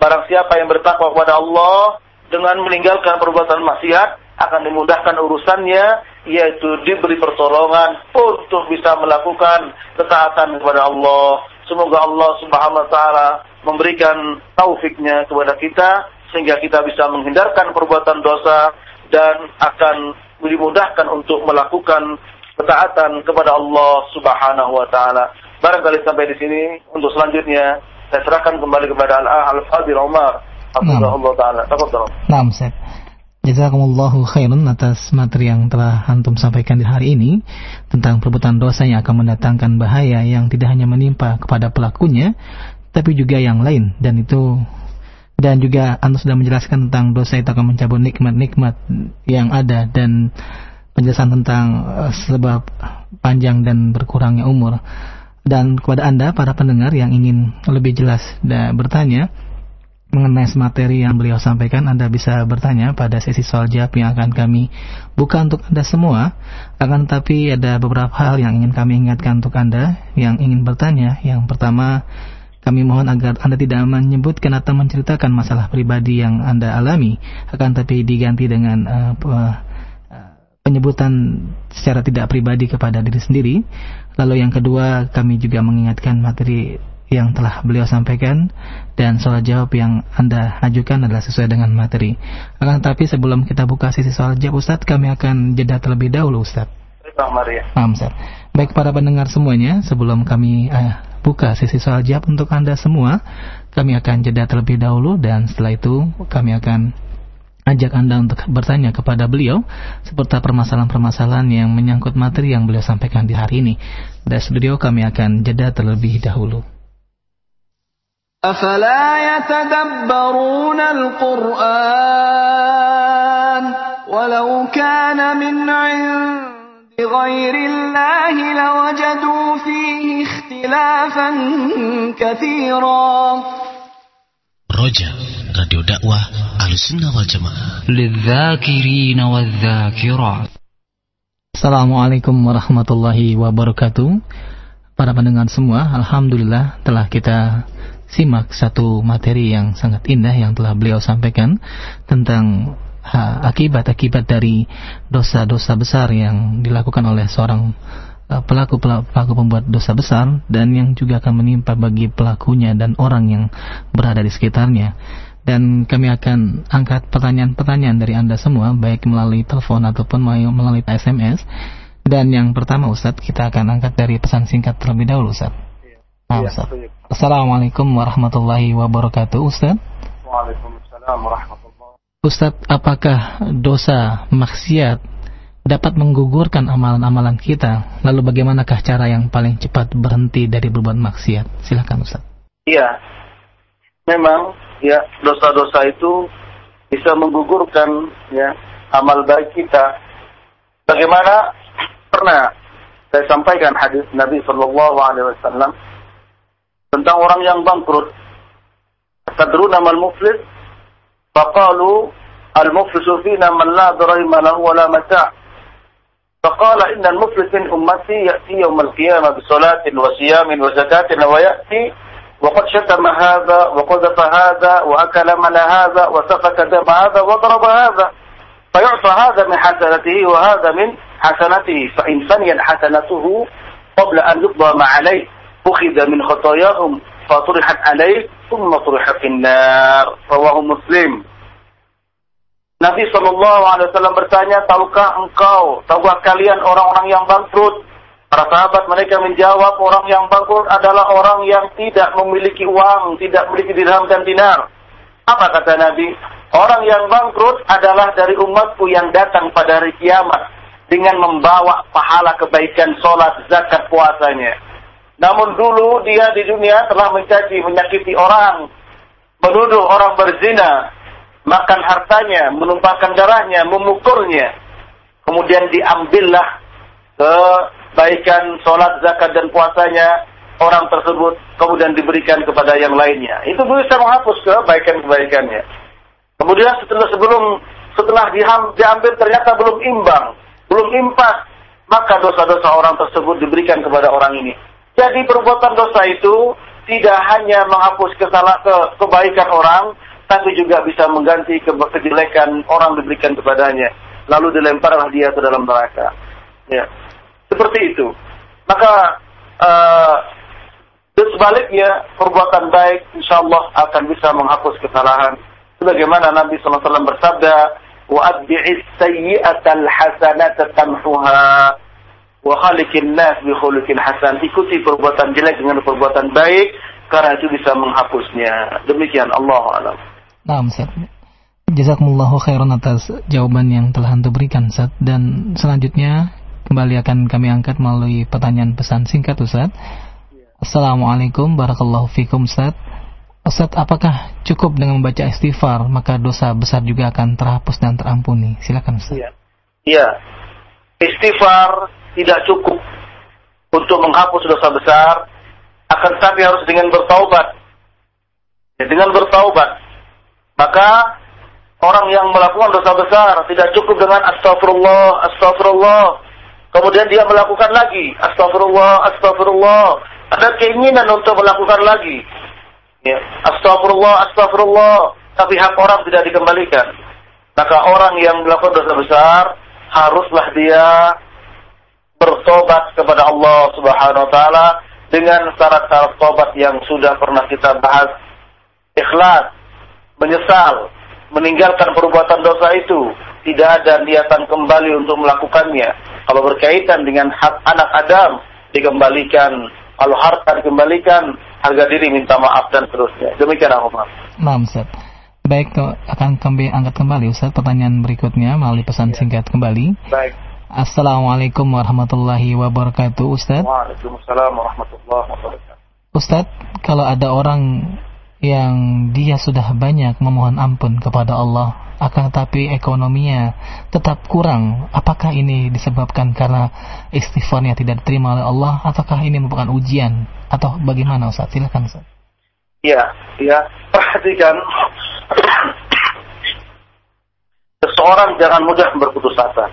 Barang siapa yang bertakwa kepada Allah dengan meninggalkan perbuatan maksiat akan dimudahkan urusannya yaitu diberi pertolongan untuk bisa melakukan ketaatan kepada Allah. Semoga Allah Subhanahu wa taala memberikan taufiknya kepada kita sehingga kita bisa menghindarkan perbuatan dosa dan akan dimudahkan untuk melakukan ketaatan kepada Allah Subhanahu wa taala. Barangkali sampai di sini untuk selanjutnya saya serahkan kembali kepada Al-Fadil Umar. Allah Ta'ala. Nah, Ustaz. Jazakumullahu khairan atas materi yang telah antum sampaikan di hari ini tentang perbuatan dosa yang akan mendatangkan bahaya yang tidak hanya menimpa kepada pelakunya tapi juga yang lain dan itu dan juga antum sudah menjelaskan tentang dosa itu akan mencabut nikmat-nikmat yang ada dan penjelasan tentang uh, sebab panjang dan berkurangnya umur dan kepada Anda para pendengar yang ingin lebih jelas dan bertanya mengenai materi yang beliau sampaikan Anda bisa bertanya pada sesi soal jawab yang akan kami buka untuk Anda semua. Akan tapi ada beberapa hal yang ingin kami ingatkan untuk Anda yang ingin bertanya. Yang pertama kami mohon agar Anda tidak menyebutkan atau menceritakan masalah pribadi yang Anda alami. Akan tapi diganti dengan uh, penyebutan secara tidak pribadi kepada diri sendiri. Lalu yang kedua, kami juga mengingatkan materi yang telah beliau sampaikan dan soal jawab yang Anda ajukan adalah sesuai dengan materi. Akan tapi sebelum kita buka sesi soal jawab Ustaz, kami akan jeda terlebih dahulu Ustaz. Ustaz. Baik para pendengar semuanya, sebelum kami uh, buka sesi soal jawab untuk Anda semua, kami akan jeda terlebih dahulu dan setelah itu kami akan ajak Anda untuk bertanya kepada beliau seputar permasalahan-permasalahan yang menyangkut materi yang beliau sampaikan di hari ini. Dari studio kami akan jeda terlebih dahulu. أفلا يتدبرون القرآن ولو كان من عند غير الله لوجدوا فيه اختلافا كثيرا رجع راديو دعوة Ahlussunnah wal Jamaah. Assalamualaikum warahmatullahi wabarakatuh. Para pendengar semua, alhamdulillah telah kita simak satu materi yang sangat indah yang telah beliau sampaikan tentang akibat-akibat dari dosa-dosa besar yang dilakukan oleh seorang uh, pelaku pelaku pembuat dosa besar dan yang juga akan menimpa bagi pelakunya dan orang yang berada di sekitarnya dan kami akan angkat pertanyaan-pertanyaan dari Anda semua baik melalui telepon ataupun melalui SMS. Dan yang pertama Ustadz kita akan angkat dari pesan singkat terlebih dahulu Ustadz. Nah, Ustadz. Assalamualaikum warahmatullahi wabarakatuh Ustadz. Waalaikumsalam warahmatullahi Ustadz, apakah dosa maksiat dapat menggugurkan amalan-amalan kita. Lalu bagaimanakah cara yang paling cepat berhenti dari berbuat maksiat? Silahkan Ustaz. Iya, memang ya dosa-dosa itu bisa menggugurkan ya amal baik kita. Bagaimana pernah saya sampaikan hadis Nabi Shallallahu Alaihi Wasallam tentang orang yang bangkrut. Tadruna mal muflis? Faqalu al muflisu fina man la dirham lahu wa la mata'. فقال إن المفلس من أمتي يأتي يوم القيامة بصلاة وصيام وزكاة ويأتي وقد شتم هذا وقذف هذا وأكل مال هذا وسفك دم هذا وضرب هذا. فيعطى هذا من حسنته وهذا من حسنته. فإن فنيت حسنته قبل أن يقضى ما عليه أخذ من خطاياهم فطرحت عليه ثم طرح في النار. رواه مسلم. Nabi Shallallahu Alaihi Wasallam bertanya, tahukah engkau, tahukah kalian orang-orang yang bangkrut? Para sahabat mereka menjawab, orang yang bangkrut adalah orang yang tidak memiliki uang, tidak memiliki dirham dan dinar. Apa kata Nabi? Orang yang bangkrut adalah dari umatku yang datang pada hari kiamat dengan membawa pahala kebaikan sholat, zakat, puasanya. Namun dulu dia di dunia telah mencaci, menyakiti orang, menuduh orang berzina, makan hartanya, menumpahkan darahnya, memukulnya. Kemudian diambillah kebaikan sholat, zakat, dan puasanya orang tersebut, kemudian diberikan kepada yang lainnya. Itu bisa menghapus kebaikan-kebaikannya. Kemudian setelah sebelum setelah diambil ternyata belum imbang, belum impas, maka dosa-dosa orang tersebut diberikan kepada orang ini. Jadi perbuatan dosa itu tidak hanya menghapus kesalahan ke, kebaikan orang, tapi juga bisa mengganti ke kejelekan orang diberikan kepadanya. Lalu dilemparlah dia ke dalam neraka. Ya. Seperti itu. Maka uh, sebaliknya perbuatan baik insya Allah akan bisa menghapus kesalahan. Sebagaimana Nabi SAW bersabda, وَأَدْبِعِ السَّيِّئَةَ الْحَسَنَةَ تَمْحُهَا وَخَلِكِ النَّاسِ بِخُلُكِ hasan. Ikuti perbuatan jelek dengan perbuatan baik, karena itu bisa menghapusnya. Demikian Allah alam. Nah, Ustaz. Jazakumullahu khairan atas jawaban yang telah Anda berikan, Ustaz. Dan selanjutnya kembali akan kami angkat melalui pertanyaan pesan singkat, Ustaz. Assalamualaikum barakallahu fikum, Ustaz. Ustaz, apakah cukup dengan membaca istighfar maka dosa besar juga akan terhapus dan terampuni? Silakan, Ustaz. Iya. Ya. Istighfar tidak cukup untuk menghapus dosa besar, akan tapi harus dengan bertaubat. Ya, dengan bertaubat maka orang yang melakukan dosa besar tidak cukup dengan astagfirullah, astagfirullah. Kemudian dia melakukan lagi astagfirullah, astagfirullah. Ada keinginan untuk melakukan lagi. Ya, astagfirullah, astagfirullah. Tapi hak orang tidak dikembalikan. Maka orang yang melakukan dosa besar haruslah dia bertobat kepada Allah Subhanahu wa taala dengan syarat-syarat tobat yang sudah pernah kita bahas. Ikhlas, menyesal, meninggalkan perbuatan dosa itu, tidak ada niatan kembali untuk melakukannya. Kalau berkaitan dengan hak anak Adam, dikembalikan. Kalau harta dikembalikan, harga diri minta maaf dan seterusnya. Demikian Umar. Nah, Ustaz. Baik, akan kami angkat kembali Ustaz pertanyaan berikutnya melalui pesan ya. singkat kembali. Baik. Assalamualaikum warahmatullahi wabarakatuh Ustaz. Waalaikumsalam warahmatullahi wabarakatuh. Ustaz, kalau ada orang yang dia sudah banyak memohon ampun kepada Allah. Akan tetapi ekonominya tetap kurang. Apakah ini disebabkan karena istighfarnya tidak diterima oleh Allah? Ataukah ini merupakan ujian? Atau bagaimana Ustaz? Silakan Ustaz. Ya, ya, perhatikan. Seseorang jangan mudah berputus asa.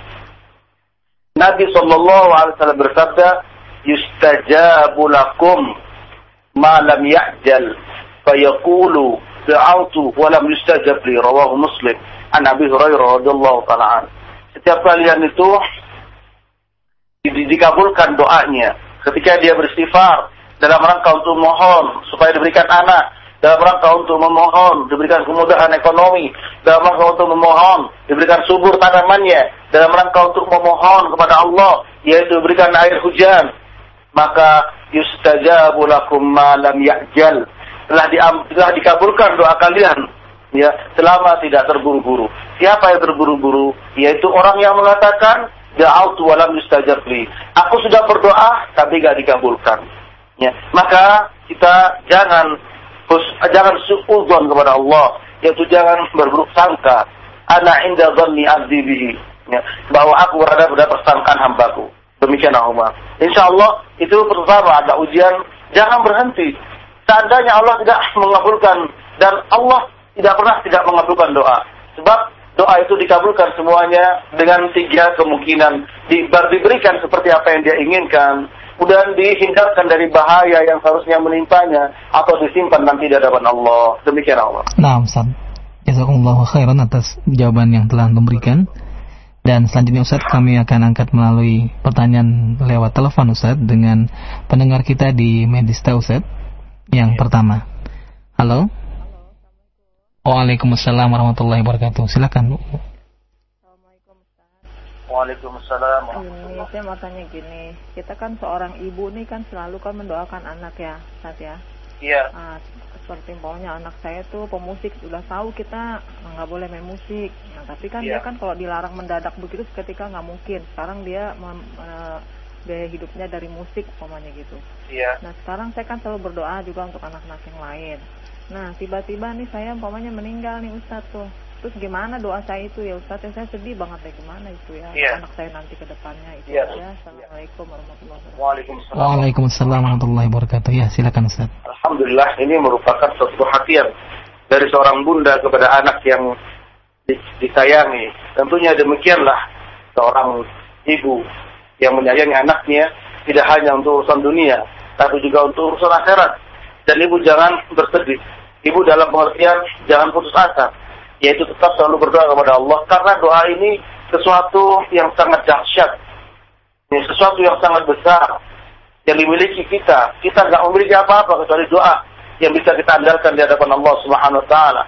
Nabi Shallallahu Alaihi Wasallam bersabda, "Yustajabu lakum ma lam ya'jal da'autu wa lam yustajab li rawahu Muslim an Abi Hurairah radhiyallahu taala Setiap kalian itu dikabulkan doanya ketika dia beristighfar dalam rangka untuk mohon supaya diberikan anak, dalam rangka untuk memohon diberikan kemudahan ekonomi, dalam rangka untuk memohon diberikan subur tanamannya, dalam rangka untuk memohon kepada Allah yaitu diberikan air hujan, maka yustajabu lakum ma lam ya'jal telah, di, telah dikabulkan doa kalian ya selama tidak terburu-buru. Siapa yang terburu-buru? Yaitu orang yang mengatakan da'autu wa lam. Aku sudah berdoa tapi gak dikabulkan. Ya, maka kita jangan jangan suudzon kepada Allah, yaitu jangan berburuk sangka. Ana inda dhanni abdi. Ya, bahwa aku berada pada persangkaan hambaku. Demikian Umar. Insya Allah itu pertama ada ujian, jangan berhenti. Seandainya Allah tidak mengabulkan dan Allah tidak pernah tidak mengabulkan doa. Sebab doa itu dikabulkan semuanya dengan tiga kemungkinan. diberikan seperti apa yang dia inginkan, kemudian dihindarkan dari bahaya yang seharusnya menimpanya atau disimpan nanti di hadapan Allah. Demikian Allah. Nah, Ustaz. Jazakumullah khairan atas jawaban yang telah memberikan. Dan selanjutnya Ustaz kami akan angkat melalui pertanyaan lewat telepon Ustaz dengan pendengar kita di Medista Ustaz. Yang pertama. Halo. Waalaikumsalam warahmatullahi wabarakatuh. Silakan Bu. Waalaikumsalam. Ini saya mau tanya gini, kita kan seorang ibu nih kan selalu kan mendoakan anak ya, saat ya. Iya. Nah, seperti maunya anak saya tuh pemusik sudah tahu kita nggak boleh main musik. Nah tapi kan Iya. dia kan kalau dilarang mendadak begitu ketika nggak mungkin. Sekarang dia mem- eh, gaya hidupnya dari musik umpamanya gitu. Iya. Nah sekarang saya kan selalu berdoa juga untuk anak-anak yang lain. Nah tiba-tiba nih saya umpamanya meninggal nih Ustadz tuh. Terus gimana doa saya itu ya Ustadz? Ya, saya sedih banget deh gimana itu ya Iya. anak saya nanti ke depannya itu Iya. aja. Assalamualaikum warahmatullahi wabarakatuh. Waalaikumsalam. Waalaikumsalam warahmatullahi wabarakatuh. Ya, silakan Ustaz. Alhamdulillah ini merupakan suatu perhatian dari seorang bunda kepada anak yang dis- disayangi. Tentunya demikianlah seorang ibu yang menyayangi anaknya tidak hanya untuk urusan dunia, tapi juga untuk urusan akhirat. Dan ibu jangan bersedih. Ibu dalam pengertian jangan putus asa, yaitu tetap selalu berdoa kepada Allah karena doa ini sesuatu yang sangat dahsyat. Ini sesuatu yang sangat besar yang dimiliki kita. Kita nggak memiliki apa-apa kecuali doa yang bisa kita andalkan di hadapan Allah Subhanahu wa taala.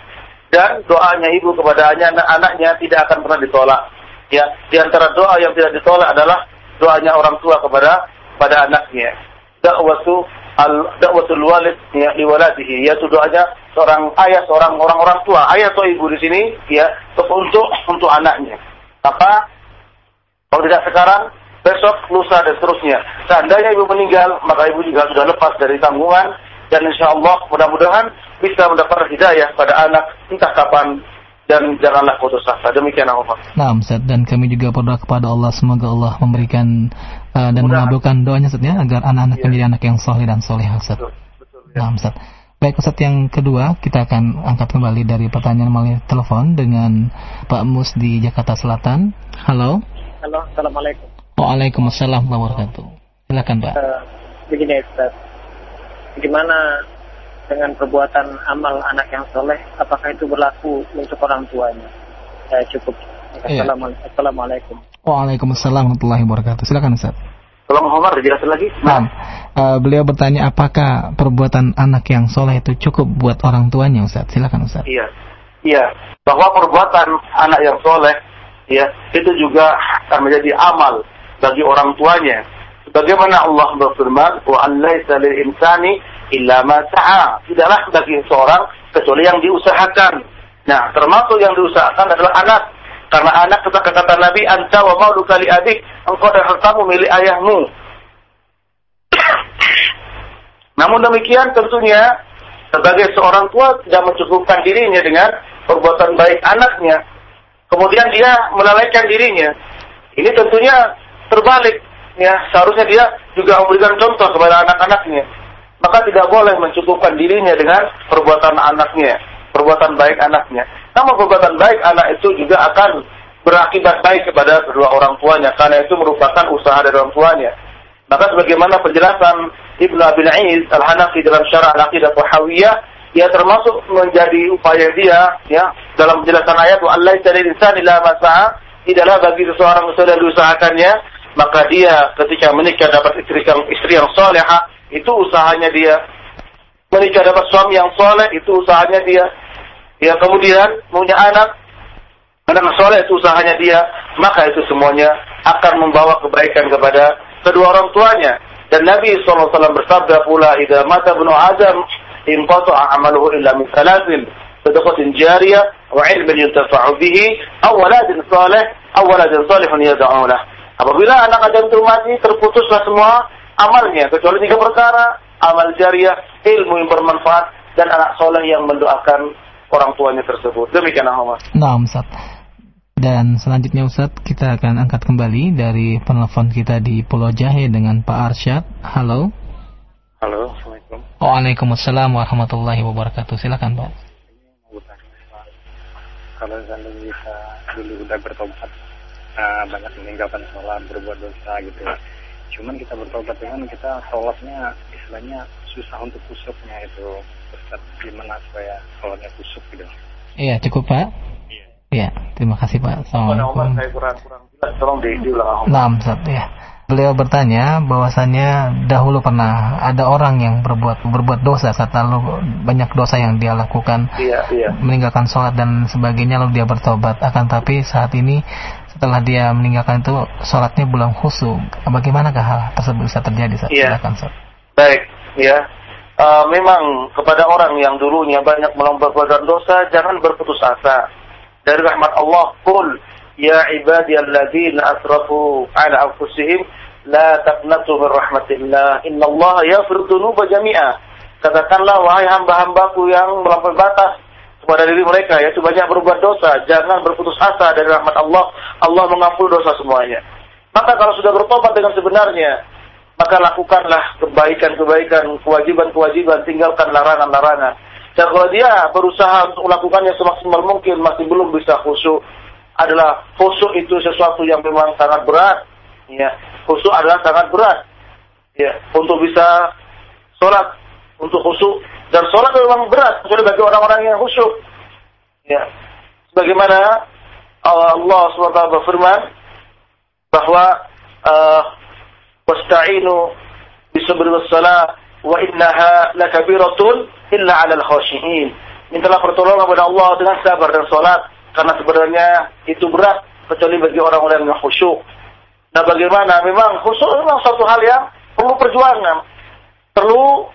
Dan doanya ibu kepada anak-anaknya tidak akan pernah ditolak. Ya, di antara doa yang tidak ditolak adalah doanya orang tua kepada pada anaknya. Dakwatu al dakwatul walid ya liwaladihi yaitu doanya seorang ayah seorang orang-orang tua. Ayah atau ibu di sini ya untuk untuk anaknya. Apa? Kalau tidak sekarang besok lusa dan seterusnya. Seandainya ibu meninggal maka ibu juga sudah lepas dari tanggungan. Dan insya Allah mudah-mudahan bisa mendapat hidayah pada anak entah kapan dan janganlah putus asa demikian Allah Nah, Ustaz, dan kami juga berdoa kepada Allah semoga Allah memberikan uh, dan Mudah. mengabulkan doanya Ustaz ya agar anak-anak Iya. menjadi anak yang soleh dan soleh Ustaz. betul betul ya. Nah, Ustaz. Baik Ustaz yang kedua kita akan angkat kembali dari pertanyaan melalui telepon dengan Pak Mus di Jakarta Selatan. Halo. Halo, Assalamualaikum. Waalaikumsalam warahmatullahi wabarakatuh. Silakan Pak. Eh, begini Ustaz, gimana dengan perbuatan amal anak yang soleh, apakah itu berlaku untuk orang tuanya? Eh, cukup. Iya. Assalamu- Assalamualaikum. Waalaikumsalam warahmatullahi wabarakatuh. Silakan Ustaz. tolong Umar dijelaskan lagi Nah, eh, beliau bertanya apakah perbuatan anak yang soleh itu cukup buat orang tuanya Ustaz? Silakan Ustaz. Iya, iya. Bahwa perbuatan anak yang soleh, ya, itu juga akan menjadi amal bagi orang tuanya. Sebagaimana Allah berfirman, wa an laisa lil insani illa sa'a. Tidaklah bagi seorang kecuali yang diusahakan. Nah, termasuk yang diusahakan adalah anak. Karena anak kata kata Nabi, anta wa adik, engkau dan hartamu milik ayahmu. [COUGHS] Namun demikian tentunya sebagai seorang tua tidak mencukupkan dirinya dengan perbuatan baik anaknya. Kemudian dia melalaikan dirinya. Ini tentunya terbalik. Ya, seharusnya dia juga memberikan contoh kepada anak-anaknya. Maka tidak boleh mencukupkan dirinya dengan perbuatan anaknya, perbuatan baik anaknya. Namun perbuatan baik anak itu juga akan berakibat baik kepada kedua orang tuanya karena itu merupakan usaha dari orang tuanya. Maka sebagaimana penjelasan Ibnu Abil Aiz Al-Hanafi dalam syarah Al-Aqidah Tahawiyah, ya termasuk menjadi upaya dia ya dalam penjelasan ayat wa Allah lil insani la tidaklah bagi seseorang sesuatu yang diusahakannya maka dia ketika menikah dapat istri yang istri yang solehah itu usahanya dia menikah dapat suami yang soleh itu usahanya dia. Ya kemudian punya anak anak soleh itu usahanya dia. Maka itu semuanya akan membawa kebaikan kepada kedua orang tuanya. Dan Nabi SAW bersabda pula idza mata ibnu adam inqata'a amaluhu illa min thalathin jariyah wa ilmin aw waladin salih aw waladin salihun Apabila anak adam itu mati, terputuslah semua amalnya kecuali tiga perkara: amal jariah, ilmu yang bermanfaat, dan anak soleh yang mendoakan orang tuanya tersebut. Demikian Ahmad. Nah, Ustaz. Dan selanjutnya Ustaz, kita akan angkat kembali dari penelpon kita di Pulau Jahe dengan Pak Arsyad. Halo. Halo, Assalamualaikum. Waalaikumsalam warahmatullahi wabarakatuh. Silakan Pak. Kalau seandainya kita dulu udah bertobat, uh, banyak meninggalkan sholat, berbuat dosa gitu. Cuman kita bertobat dengan kita sholatnya istilahnya susah untuk kusuknya itu. Ustaz, gimana supaya sholatnya kusuk gitu? Iya, cukup Pak. Iya. Iya, terima kasih Pak. Assalamualaikum. saya kurang kurang jelas, tolong di diulang. Nah, Ustaz, ya. Beliau bertanya bahwasannya dahulu pernah ada orang yang berbuat berbuat dosa saat lalu banyak dosa yang dia lakukan Iya, iya. meninggalkan sholat dan sebagainya lalu dia bertobat akan tapi saat ini setelah dia meninggalkan itu sholatnya belum khusyuk bagaimanakah hal tersebut bisa terjadi saat Iya. silakan Ustaz. Baik, ya. Eh, memang kepada orang yang dulunya banyak melakukan dosa, jangan berputus asa. Dari rahmat Allah, Qul ya ibadiyalladzina asrafu ala anfusihim la taqnatu min rahmatillah. Innallaha yaghfiru dzunuba jami'a. Katakanlah wahai hamba-hambaku yang melampaui batas kepada diri mereka yaitu banyak berbuat dosa, jangan berputus asa dari rahmat Allah. Allah mengampuni dosa semuanya. Maka kalau sudah bertobat dengan sebenarnya, maka lakukanlah kebaikan-kebaikan, kewajiban-kewajiban, tinggalkan larangan-larangan. Dan kalau dia berusaha untuk melakukannya semaksimal mungkin masih belum bisa khusyuk, adalah khusyuk itu sesuatu yang memang sangat berat. Ya, khusyuk adalah sangat berat. Ya, untuk bisa sholat, untuk khusyuk dan sholat memang berat kecuali bagi orang-orang yang khusyuk. Ya, sebagaimana Allah SWT berfirman bahwa uh, wasta'inu bisabri wassalah wa innaha lakabiratun illa 'alal khashiin. Mintalah pertolongan kepada Allah dengan sabar dan salat karena sebenarnya itu berat kecuali bagi orang-orang yang khusyuk. Nah, bagaimana? Memang khusyuk memang suatu hal yang perlu perjuangan. Perlu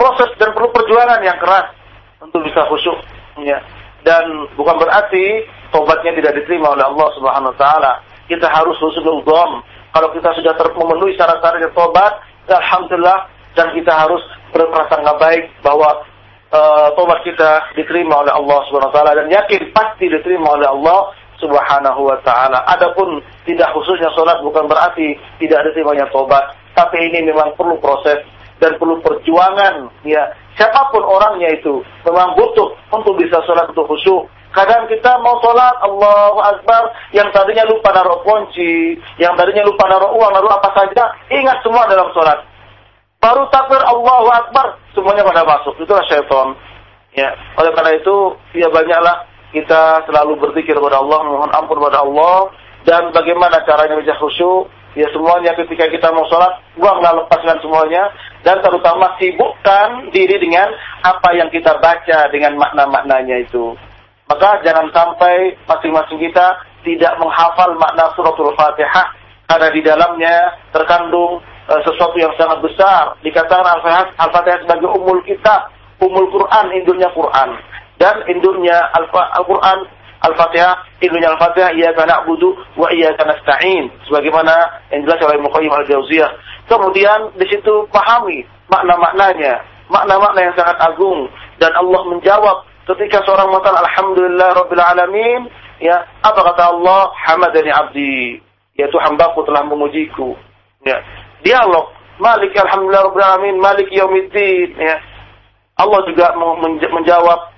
proses dan perlu perjuangan yang keras untuk bisa khusyuk. Ya. Dan bukan berarti tobatnya tidak diterima oleh Allah Subhanahu wa taala. Kita harus husnul dzon. Kalau kita sudah memenuhi syarat-syarat tobat, alhamdulillah dan kita harus berprasangka baik bahwa uh, tobat kita diterima oleh Allah Subhanahu wa taala dan yakin pasti diterima oleh Allah Subhanahu wa taala. Adapun tidak khususnya salat bukan berarti tidak diterimanya tobat, tapi ini memang perlu proses dan perlu perjuangan ya. Siapa pun orangnya itu memang butuh untuk bisa sholat untuk khusyuk. Kadang kita mau sholat Allahu Akbar yang tadinya lupa naruh kunci yang tadinya lupa naruh uang naruh apa saja ingat semua dalam sholat. Baru takbir Allahu Akbar semuanya pada masuk. Itulah syaitan. Ya oleh karena itu ya banyaklah kita selalu berzikir kepada Allah mohon ampun kepada Allah dan bagaimana caranya bisa khusyuk ya semuanya ketika kita mau sholat buanglah lepaskan semuanya. Dan terutama sibukkan diri dengan apa yang kita baca dengan makna-maknanya itu. Maka jangan sampai masing-masing kita tidak menghafal makna suratul fatihah. Karena di dalamnya terkandung uh, sesuatu yang sangat besar. Dikatakan al-fatihah sebagai umul kitab. Umul Quran induknya Quran. Dan induknya Al-Quran Al-Fatihah, ilmunya Al-Fatihah, iyyaka na'budu wa iyyaka nasta'in. Sebagaimana yang jelas oleh Muqayyim Al-Jauziyah. Kemudian di situ pahami makna-maknanya, makna-makna yang sangat agung dan Allah menjawab ketika seorang mengatakan alhamdulillah rabbil alamin, ya, apa kata Allah? Hamadani abdi, yaitu hambaku telah memujiku. Ya. Dialog Malik alhamdulillah rabbil alamin, Malik yaumiddin, ya. Allah juga menjawab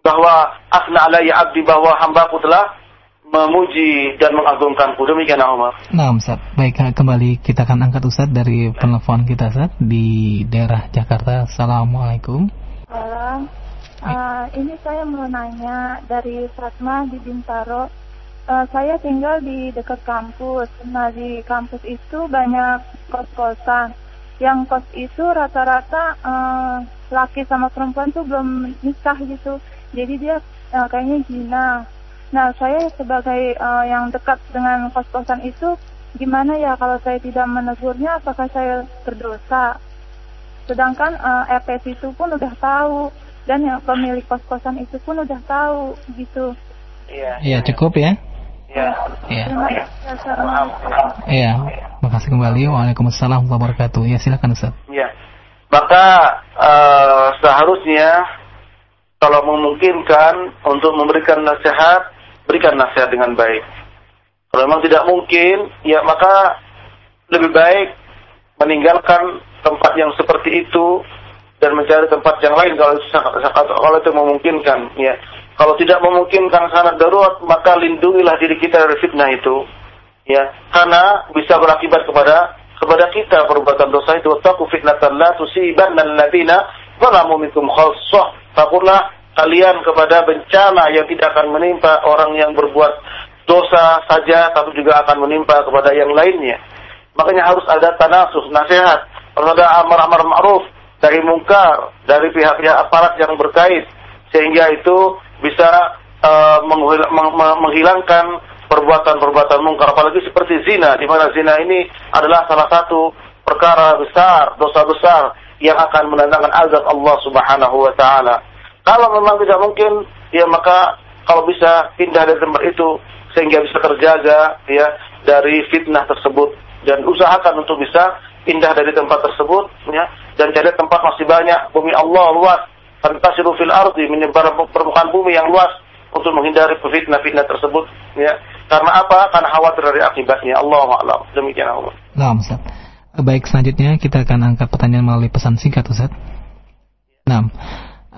bahwa asna alayya abdi bahwa hambaku telah memuji dan mengagungkanku. Demikian Umar. Nah, Ustaz. Baik, kembali kita akan angkat Ustaz dari penelpon kita Ustaz di daerah Jakarta. Assalamualaikum. Salam. Uh, ini saya mau nanya dari Fatma di Bintaro. Uh, saya tinggal di dekat kampus. Nah, di kampus itu banyak kos-kosan. Yang kos itu rata-rata uh, laki sama perempuan tuh belum nikah gitu. Jadi dia uh, kayaknya zina. Nah, saya sebagai uh, yang dekat dengan kos-kosan itu, gimana ya kalau saya tidak menegurnya, apakah saya berdosa? Sedangkan uh, RT itu pun udah tahu, dan yang pemilik kos-kosan itu pun udah tahu, gitu. Iya, ya, cukup ya. Ya. Iya. Terima kasih. Assalamualaikum. Iya. Makasih kembali. Waalaikumsalam warahmatullahi wabarakatuh. Ya, silakan Ustaz. Ya. Maka eh, seharusnya kalau memungkinkan untuk memberikan nasihat, berikan nasihat dengan baik. Kalau memang tidak mungkin, ya maka lebih baik meninggalkan tempat yang seperti itu dan mencari tempat yang lain kalau kalau itu memungkinkan ya. Kalau tidak memungkinkan sangat darurat maka lindungilah diri kita dari fitnah itu ya. Karena bisa berakibat kepada kepada kita perbuatan dosa itu. Wattaqu fitnatan la tusibanna alladziina zalamu minkum khassah takutlah kalian kepada bencana yang tidak akan menimpa orang yang berbuat dosa saja tapi juga akan menimpa kepada yang lainnya. Makanya harus ada tanasuh nasihat harus ada amar-amar ma'ruf dari mungkar dari pihak-pihak aparat yang berkait sehingga itu bisa uh, menghil meng menghilangkan perbuatan-perbuatan mungkar. Apalagi seperti zina di mana zina ini adalah salah satu perkara besar dosa besar yang akan mendatangkan azab Allah Subhanahu wa taala. Kalau memang tidak mungkin ya maka kalau bisa pindah dari tempat itu sehingga bisa terjaga ya dari fitnah tersebut. Dan usahakan untuk bisa pindah dari tempat tersebut ya dan cari tempat masih banyak. Bumi Allah luas. Fantasiru fil ardi menyebar permukaan bumi yang luas untuk menghindari fitnah-fitnah tersebut ya. Karena apa? Karena khawatir dari akibatnya. Allah a'lam. Demikian Allah Nah. Baik, selanjutnya kita akan angkat pertanyaan melalui pesan singkat, Ustaz. Nah,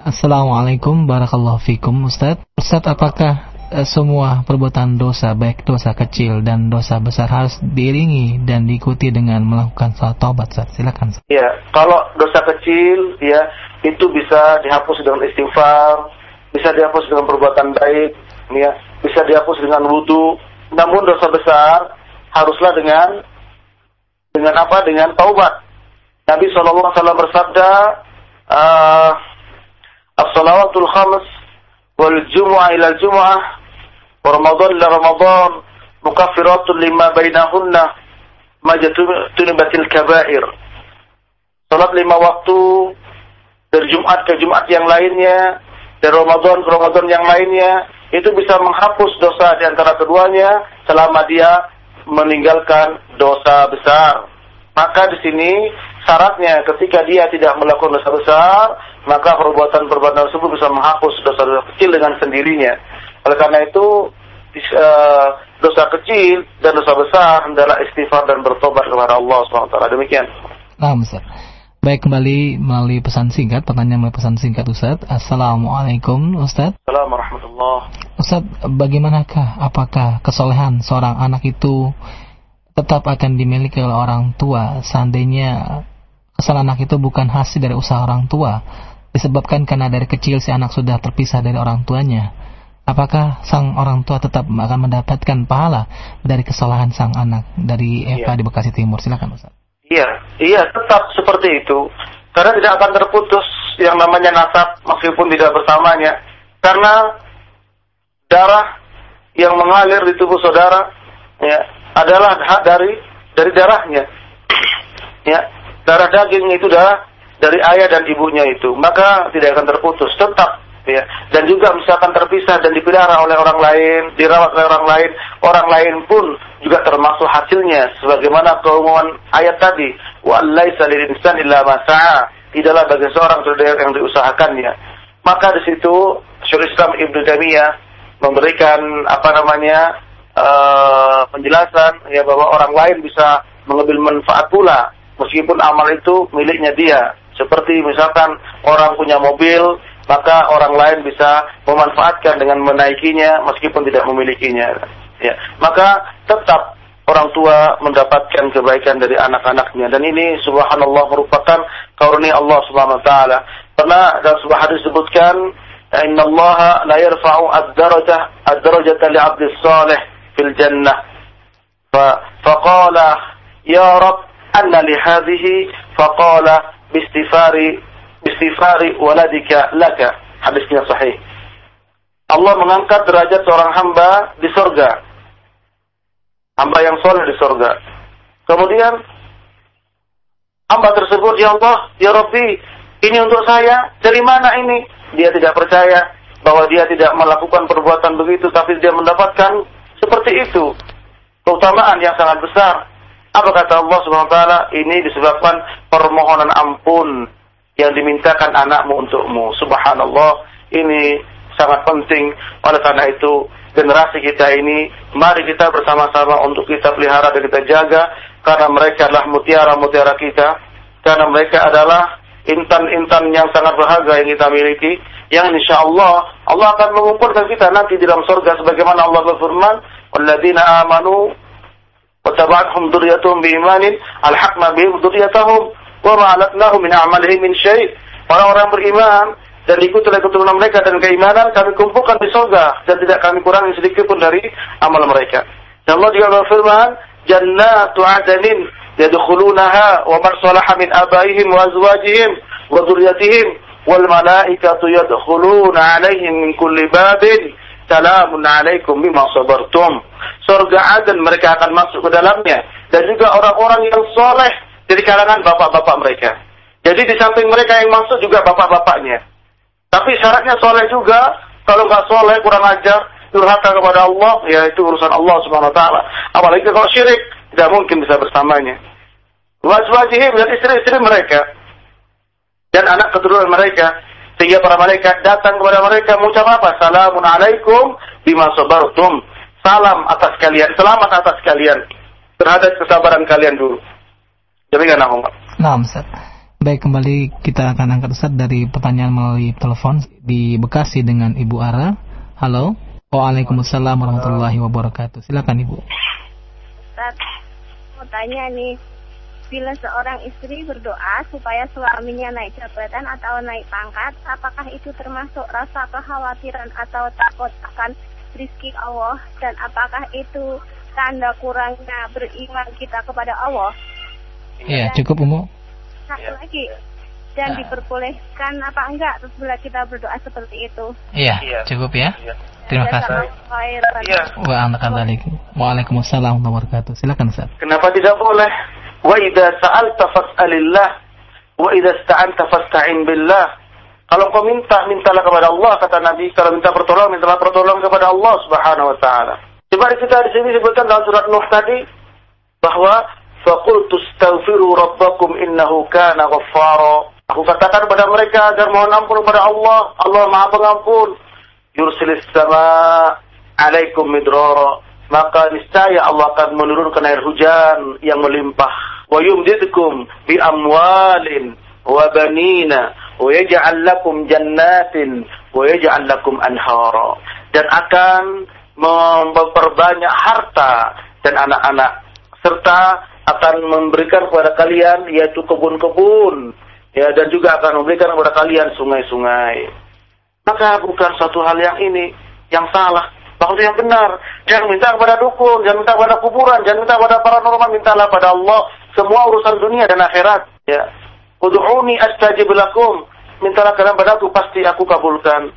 Assalamualaikum barakallahu fikum, Ustaz. Ustaz, apakah eh, semua perbuatan dosa, baik dosa kecil dan dosa besar harus diiringi dan diikuti dengan melakukan salat taubat, Ustaz? Silakan. Ya, kalau dosa kecil ya itu bisa dihapus dengan istighfar, bisa dihapus dengan perbuatan baik, ya, bisa dihapus dengan wudhu. Namun dosa besar haruslah dengan dengan apa? Dengan taubat. Nabi SAW bersabda, uh, "As-salawatul khams wal jumu'ah ila jumu'ah wa Ramadan ila Ramadan mukaffiratun lima bainahunna ma jatunibatil kabair." Salat lima waktu dari Jumat ke Jumat yang lainnya, dari Ramadan ke Ramadan yang lainnya, itu bisa menghapus dosa di antara keduanya selama dia meninggalkan dosa besar. Maka di sini syaratnya ketika dia tidak melakukan dosa besar, maka perbuatan-perbuatan tersebut bisa menghapus dosa-dosa kecil dengan sendirinya. Oleh karena itu eh, dosa kecil dan dosa besar adalah istighfar dan bertobat kepada Allah SWT. Demikian. Nah. Baik, kembali melalui pesan singkat, pertanyaan melalui pesan singkat, Ustaz. Assalamualaikum, Ustaz. Assalamualaikum warahmatullahi Ustaz, bagaimanakah apakah kesolehan seorang anak itu tetap akan dimiliki oleh orang tua seandainya kesalahan anak itu bukan hasil dari usaha orang tua disebabkan karena dari kecil si anak sudah terpisah dari orang tuanya apakah sang orang tua tetap akan mendapatkan pahala dari kesalahan sang anak dari Eva Iya. di Bekasi Timur silakan Ustaz Iya, iya tetap seperti itu. Karena tidak akan terputus yang namanya nasab meskipun tidak bersamanya. Karena darah yang mengalir di tubuh saudara ya adalah hak dari dari darahnya. [CLEARS THROAT] Ya, darah daging itu darah dari ayah dan ibunya itu. Maka tidak akan terputus, tetap ya. Dan juga misalkan terpisah dan dipelihara oleh orang lain, dirawat oleh orang lain, orang lain pun juga termasuk hasilnya sebagaimana keumuman ayat tadi, wa laisa lil insani illa ma. Tidaklah bagi seorang yang diusahakannya. Maka di situ Syaikhul Islam Ibnu Taimiyah memberikan apa namanya eh, penjelasan ya bahwa orang lain bisa mengambil manfaat pula meskipun amal itu miliknya dia. Seperti misalkan orang punya mobil, maka orang lain bisa memanfaatkan dengan menaikinya meskipun tidak memilikinya. Ya, maka tetap orang tua mendapatkan kebaikan dari anak-anaknya dan ini subhanallah merupakan karunia Allah Subhanahu wa taala. Pernah dalam sebuah hadis disebutkan Inna Allah la yarfa'u ad-darajah ad-darajata li 'abdi salih fil jannah. Fa faqala ya Rabb anna li hadhihi faqala bistifari bistifari waladika laka. Hadisnya sahih. Allah mengangkat derajat seorang hamba di surga. Hamba yang soleh di surga. Kemudian hamba tersebut, ya Allah, ya Rabbi, ini untuk saya, dari mana ini? Dia tidak percaya bahwa dia tidak melakukan perbuatan begitu, tapi dia mendapatkan Seperti itu. Keutamaan yang sangat besar. Apa kata Allah Subhanahu wa taala? Ini disebabkan permohonan ampun yang dimintakan anakmu untukmu. Subhanallah, ini sangat penting. Oleh karena itu, generasi kita ini, mari kita bersama-sama untuk kita pelihara dan kita jaga, karena mereka adalah mutiara-mutiara kita, karena mereka adalah intan-intan yang sangat berharga yang kita miliki, yang insya Allah Allah akan mengumpulkan kita nanti di dalam surga sebagaimana Allah berfirman, وَالَّذِينَ amanu wa tabi'atuhum بِإِمَانٍ biimanin بِهِمْ bihim wa ma'alatnahu min amalihi min syai' orang-orang beriman dan diikuti oleh keturunan mereka dan keimanan kami kumpulkan di surga dan tidak kami kurangi sedikit pun dari amal mereka. Dan Allah juga berfirman, "Jannatu 'adnin yadkhulunaha wa man salaha min abaihim wa azwajihim wa dzurriyyatihim wal malaikatu yadkhuluna 'alaihim min kulli babin." Salamun alaikum bima sabartum. Surga Aden mereka akan masuk ke dalamnya dan juga orang-orang yang soleh dari kalangan bapak-bapak mereka. Jadi di samping mereka yang masuk juga bapak-bapaknya. Tapi syaratnya soleh juga. Kalau nggak soleh, kurang ajar, durhaka kepada Allah, ya itu urusan Allah Subhanahu Wa Taala. Apalagi kalau syirik, tidak mungkin bisa bersamanya. Wajwajihim dan istri-istri mereka dan anak keturunan mereka sehingga para malaikat datang kepada mereka mengucap apa? Salamun alaikum bima sabartum. Salam atas kalian, selamat atas kalian terhadap kesabaran kalian dulu. Demikian aku. Nah, Ustaz. Baik, kembali kita akan angkat Ustaz dari pertanyaan melalui telepon di Bekasi dengan Ibu Ara. Halo. Waalaikumsalam warahmatullahi wabarakatuh. Silakan Ibu. Ustaz, mau tanya nih, bila seorang istri berdoa supaya suaminya naik jabatan atau naik pangkat, apakah itu termasuk rasa kekhawatiran atau takut akan rizki Allah dan apakah itu tanda kurangnya beriman kita kepada Allah? Iya, cukup Umu satu ya. lagi dan nah. diperbolehkan apa enggak terus bila kita berdoa seperti itu. Iya, ya. cukup ya. ya. Terima kasih. Iya. Wa Waalaikumsalam warahmatullahi wabarakatuh. Silakan Ustaz. Kenapa tidak boleh? Wa idza sa'alta fas'alillah wa idza ista'anta fasta'in billah. Kalau kau minta, mintalah kepada Allah kata Nabi. Kalau minta pertolongan, mintalah pertolongan kepada Allah Subhanahu wa taala. Coba kita di sini sebutkan dalam surat Nuh tadi bahwa Fakultu astaghfiru rabbakum innahu kana ghaffara. Aku katakan kepada mereka agar mohon ampun kepada Allah. Allah Maha Pengampun. Yursilis sama alaikum midrara. Maka niscaya Allah akan menurunkan air hujan yang melimpah. Wa yumdidkum bi amwalin wa banina wa yaj'al lakum jannatin wa yaj'al lakum anhara. Dan akan memperbanyak harta dan anak-anak serta akan memberikan kepada kalian yaitu kebun-kebun ya dan juga akan memberikan kepada kalian sungai-sungai. Maka bukan suatu hal yang ini yang salah, maksudnya yang benar. Jangan minta kepada dukun, jangan minta kepada kuburan, jangan minta kepada paranormal, mintalah pada Allah semua urusan dunia dan akhirat. Ya. Ud'uni astajib lakum. Mintalah kalian padaku pasti aku kabulkan.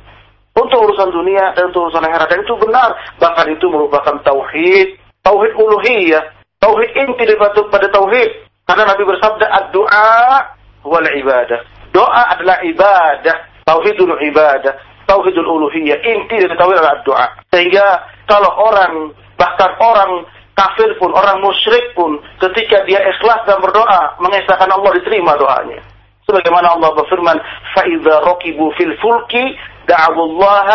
Untuk urusan dunia dan untuk urusan akhirat dan itu benar. Bahkan itu merupakan tauhid, tauhid uluhiyah Tauhid inti daripada pada tauhid. Karena Nabi bersabda, "Ad-du'a wal ibadah." Doa adalah ibadah, tauhidul ibadah, tauhidul uluhiyah. Inti dari tauhid adalah doa. Sehingga kalau orang bahkan orang kafir pun, orang musyrik pun, ketika dia ikhlas dan berdoa, mengesahkan Allah diterima doanya. Sebagaimana Allah berfirman, فَإِذَا رَكِبُوا فِي الْفُلْكِ دَعَوُوا اللَّهَ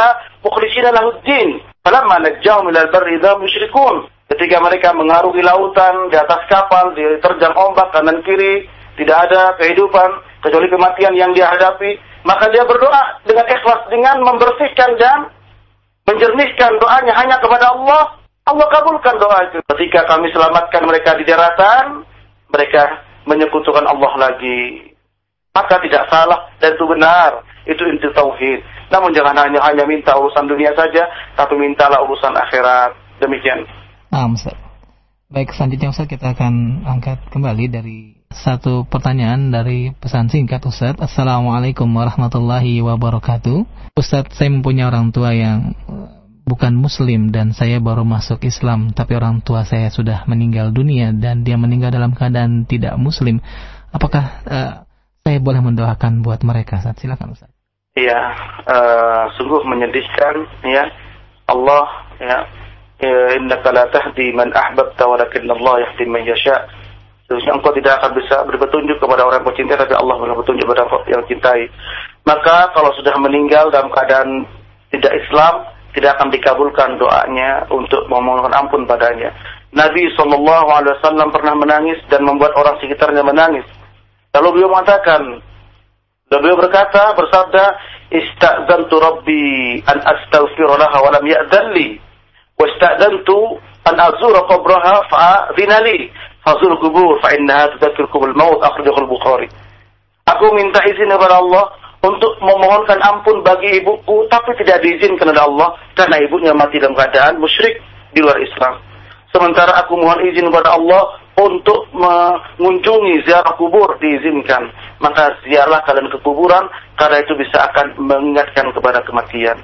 مُخْلِصِينَ لَهُ الدِّينِ فَلَمَّا نَجَّاهُمْ إِلَى الْبَرِّ إِذَا مُشْرِكُونَ Ketika mereka mengarungi lautan di atas kapal, diterjang ombak kanan kiri, tidak ada kehidupan kecuali kematian yang dia hadapi, maka dia berdoa dengan ikhlas dengan membersihkan dan menjernihkan doanya hanya kepada Allah. Allah kabulkan doa itu. Ketika kami selamatkan mereka di daratan, mereka menyekutukan Allah lagi. Maka tidak salah dan itu benar. Itu inti tauhid. Namun jangan hanya hanya minta urusan dunia saja, tapi mintalah urusan akhirat. Demikian. Nah. Baik, selanjutnya Ustaz kita akan angkat kembali dari satu pertanyaan dari pesan singkat Ustaz. Assalamualaikum warahmatullahi wabarakatuh. Ustaz, saya mempunyai orang tua yang eh, bukan muslim dan saya baru masuk Islam, tapi orang tua saya sudah meninggal dunia dan dia meninggal dalam keadaan tidak muslim. Apakah uh, saya boleh mendoakan buat mereka? Ustaz, silakan Ustaz. Iya, uh, sungguh menyedihkan ya. Allah ya, innaka la tahdi man ahbabta walakinna Allah yahdi man yasha. Seharusnya engkau tidak akan bisa beri petunjuk kepada orang yang kau cintai, tapi Allah beri petunjuk kepada yang cintai. Maka kalau sudah meninggal dalam keadaan tidak Islam, tidak akan dikabulkan doanya untuk memohon ampun padanya. Nabi Shallallahu Alaihi pernah menangis dan membuat orang sekitarnya menangis. Lalu beliau mengatakan, beliau berkata, bersabda, Istazantu Rabbi an astaghfir laha wa lam ya'dan istazantu an azura qabraha fa'adhina li. Fazul kubur fa innaha tudzakirukum al-maut akhrajahu al-Bukhari. Aku minta izin kepada Allah untuk memohonkan ampun bagi ibuku tapi tidak diizinkan oleh Allah karena ibunya mati dalam keadaan musyrik di luar Islam. Sementara aku mohon izin kepada Allah untuk mengunjungi ziarah kubur diizinkan. Maka ziarah kalian ke kuburan karena itu bisa akan mengingatkan kepada kematian.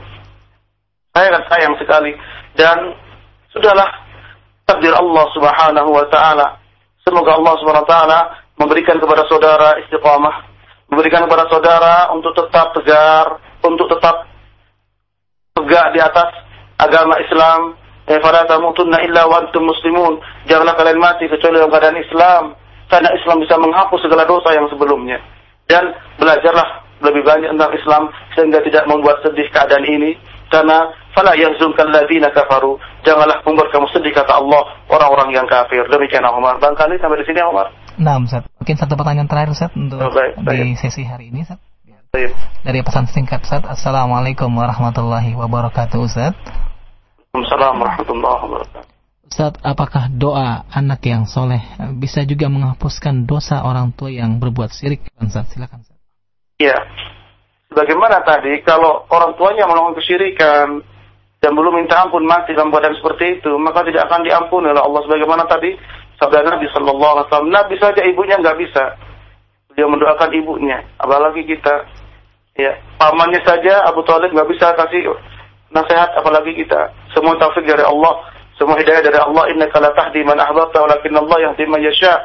Saya akan sayang sekali dan sudahlah takdir Allah Subhanahu wa taala. Semoga Allah Subhanahu wa taala memberikan kepada saudara istiqamah, memberikan kepada saudara untuk tetap tegar, untuk tetap tegak di atas agama Islam, Eh, fala tamutunna illa wa antum muslimun. Janganlah kalian mati kecuali dalam keadaan Islam. Karena Islam bisa menghapus segala dosa yang sebelumnya. Dan belajarlah lebih banyak tentang Islam sehingga tidak membuat sedih keadaan ini. Karena fala yahzunka alladziina kafaru. Janganlah membuat kamu sedih kata Allah orang-orang yang kafir. Demikian Umar. Bangkali sampai di sini Umar. Nah, Ustaz. Mungkin satu pertanyaan terakhir Ustaz untuk oh, baik, baik. di sesi hari ini Ustaz. Baik. Dari pesan singkat Ustaz. Assalamualaikum warahmatullahi wabarakatuh Ustaz. Waalaikumsalam warahmatullahi wabarakatuh. Ustaz, apakah doa anak yang soleh bisa juga menghapuskan dosa orang tua yang berbuat syirik? Ustaz, silakan. Iya. Bagaimana tadi kalau orang tuanya melakukan kesyirikan dan belum minta ampun mati dalam keadaan seperti itu, maka tidak akan diampuni oleh Allah sebagaimana tadi sabda Nabi sallallahu alaihi wasallam. Nabi saja ibunya nggak bisa. Dia mendoakan ibunya, apalagi kita. Ya, pamannya saja Abu Talib nggak bisa kasih nasihat apalagi kita. Semua taufik dari Allah, semua hidayah dari Allah. Inna la tahdi man ahbabta Allah yahdi man yasha.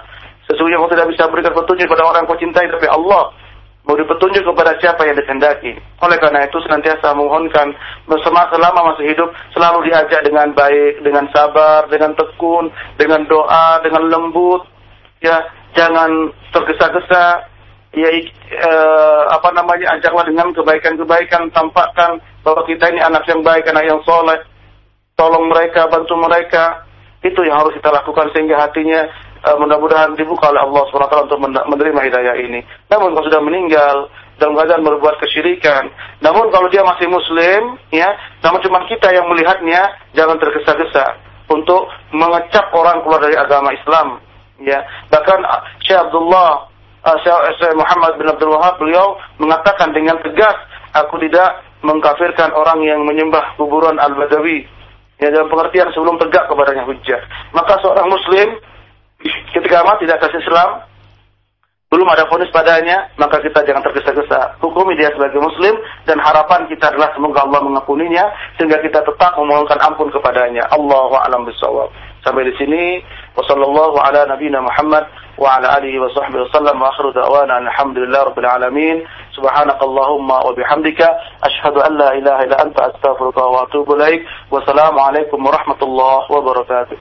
Sesungguhnya kau tidak bisa berikan petunjuk kepada orang yang kau cintai tapi Allah memberi petunjuk kepada siapa yang dikehendaki. Oleh karena itu senantiasa memohonkan selama masih hidup selalu diajak dengan baik, dengan sabar, dengan tekun, dengan doa, dengan lembut. Ya, jangan tergesa-gesa, ya eh, apa namanya ajaklah dengan kebaikan-kebaikan tampakkan bahwa kita ini anak yang baik anak yang soleh tolong mereka bantu mereka itu yang harus kita lakukan sehingga hatinya eh, mudah-mudahan dibuka oleh Allah SWT untuk menerima hidayah ini. Namun kalau sudah meninggal dalam keadaan berbuat kesyirikan namun kalau dia masih muslim ya namun cuma kita yang melihatnya jangan tergesa-gesa untuk mengecap orang keluar dari agama Islam ya. Bahkan Syekh Abdullah uh, Syekh Muhammad bin Abdul Wahab beliau mengatakan dengan tegas aku tidak mengkafirkan orang yang menyembah kuburan Al-Badawi. Ya dalam pengertian sebelum tegak kepadanya hujjah. Maka seorang muslim ketika mati tidak kasih Islam belum ada fonis padanya, maka kita jangan tergesa-gesa. Hukumi dia sebagai muslim dan harapan kita adalah semoga Allah mengampuninya sehingga kita tetap memohonkan ampun kepadanya. Allahu a'lam bishawab. Sampai di sini wasallallahu ala nabiyina Muhammad wa ala alihi wa sahbihi wasallam wa akhiru da'wana alhamdulillahi rabbil alamin. Subhanakallahumma wa bihamdika asyhadu an la ilaha illa anta astaghfiruka wa atubu ilaik. Wassalamu alaikum warahmatullahi wabarakatuh.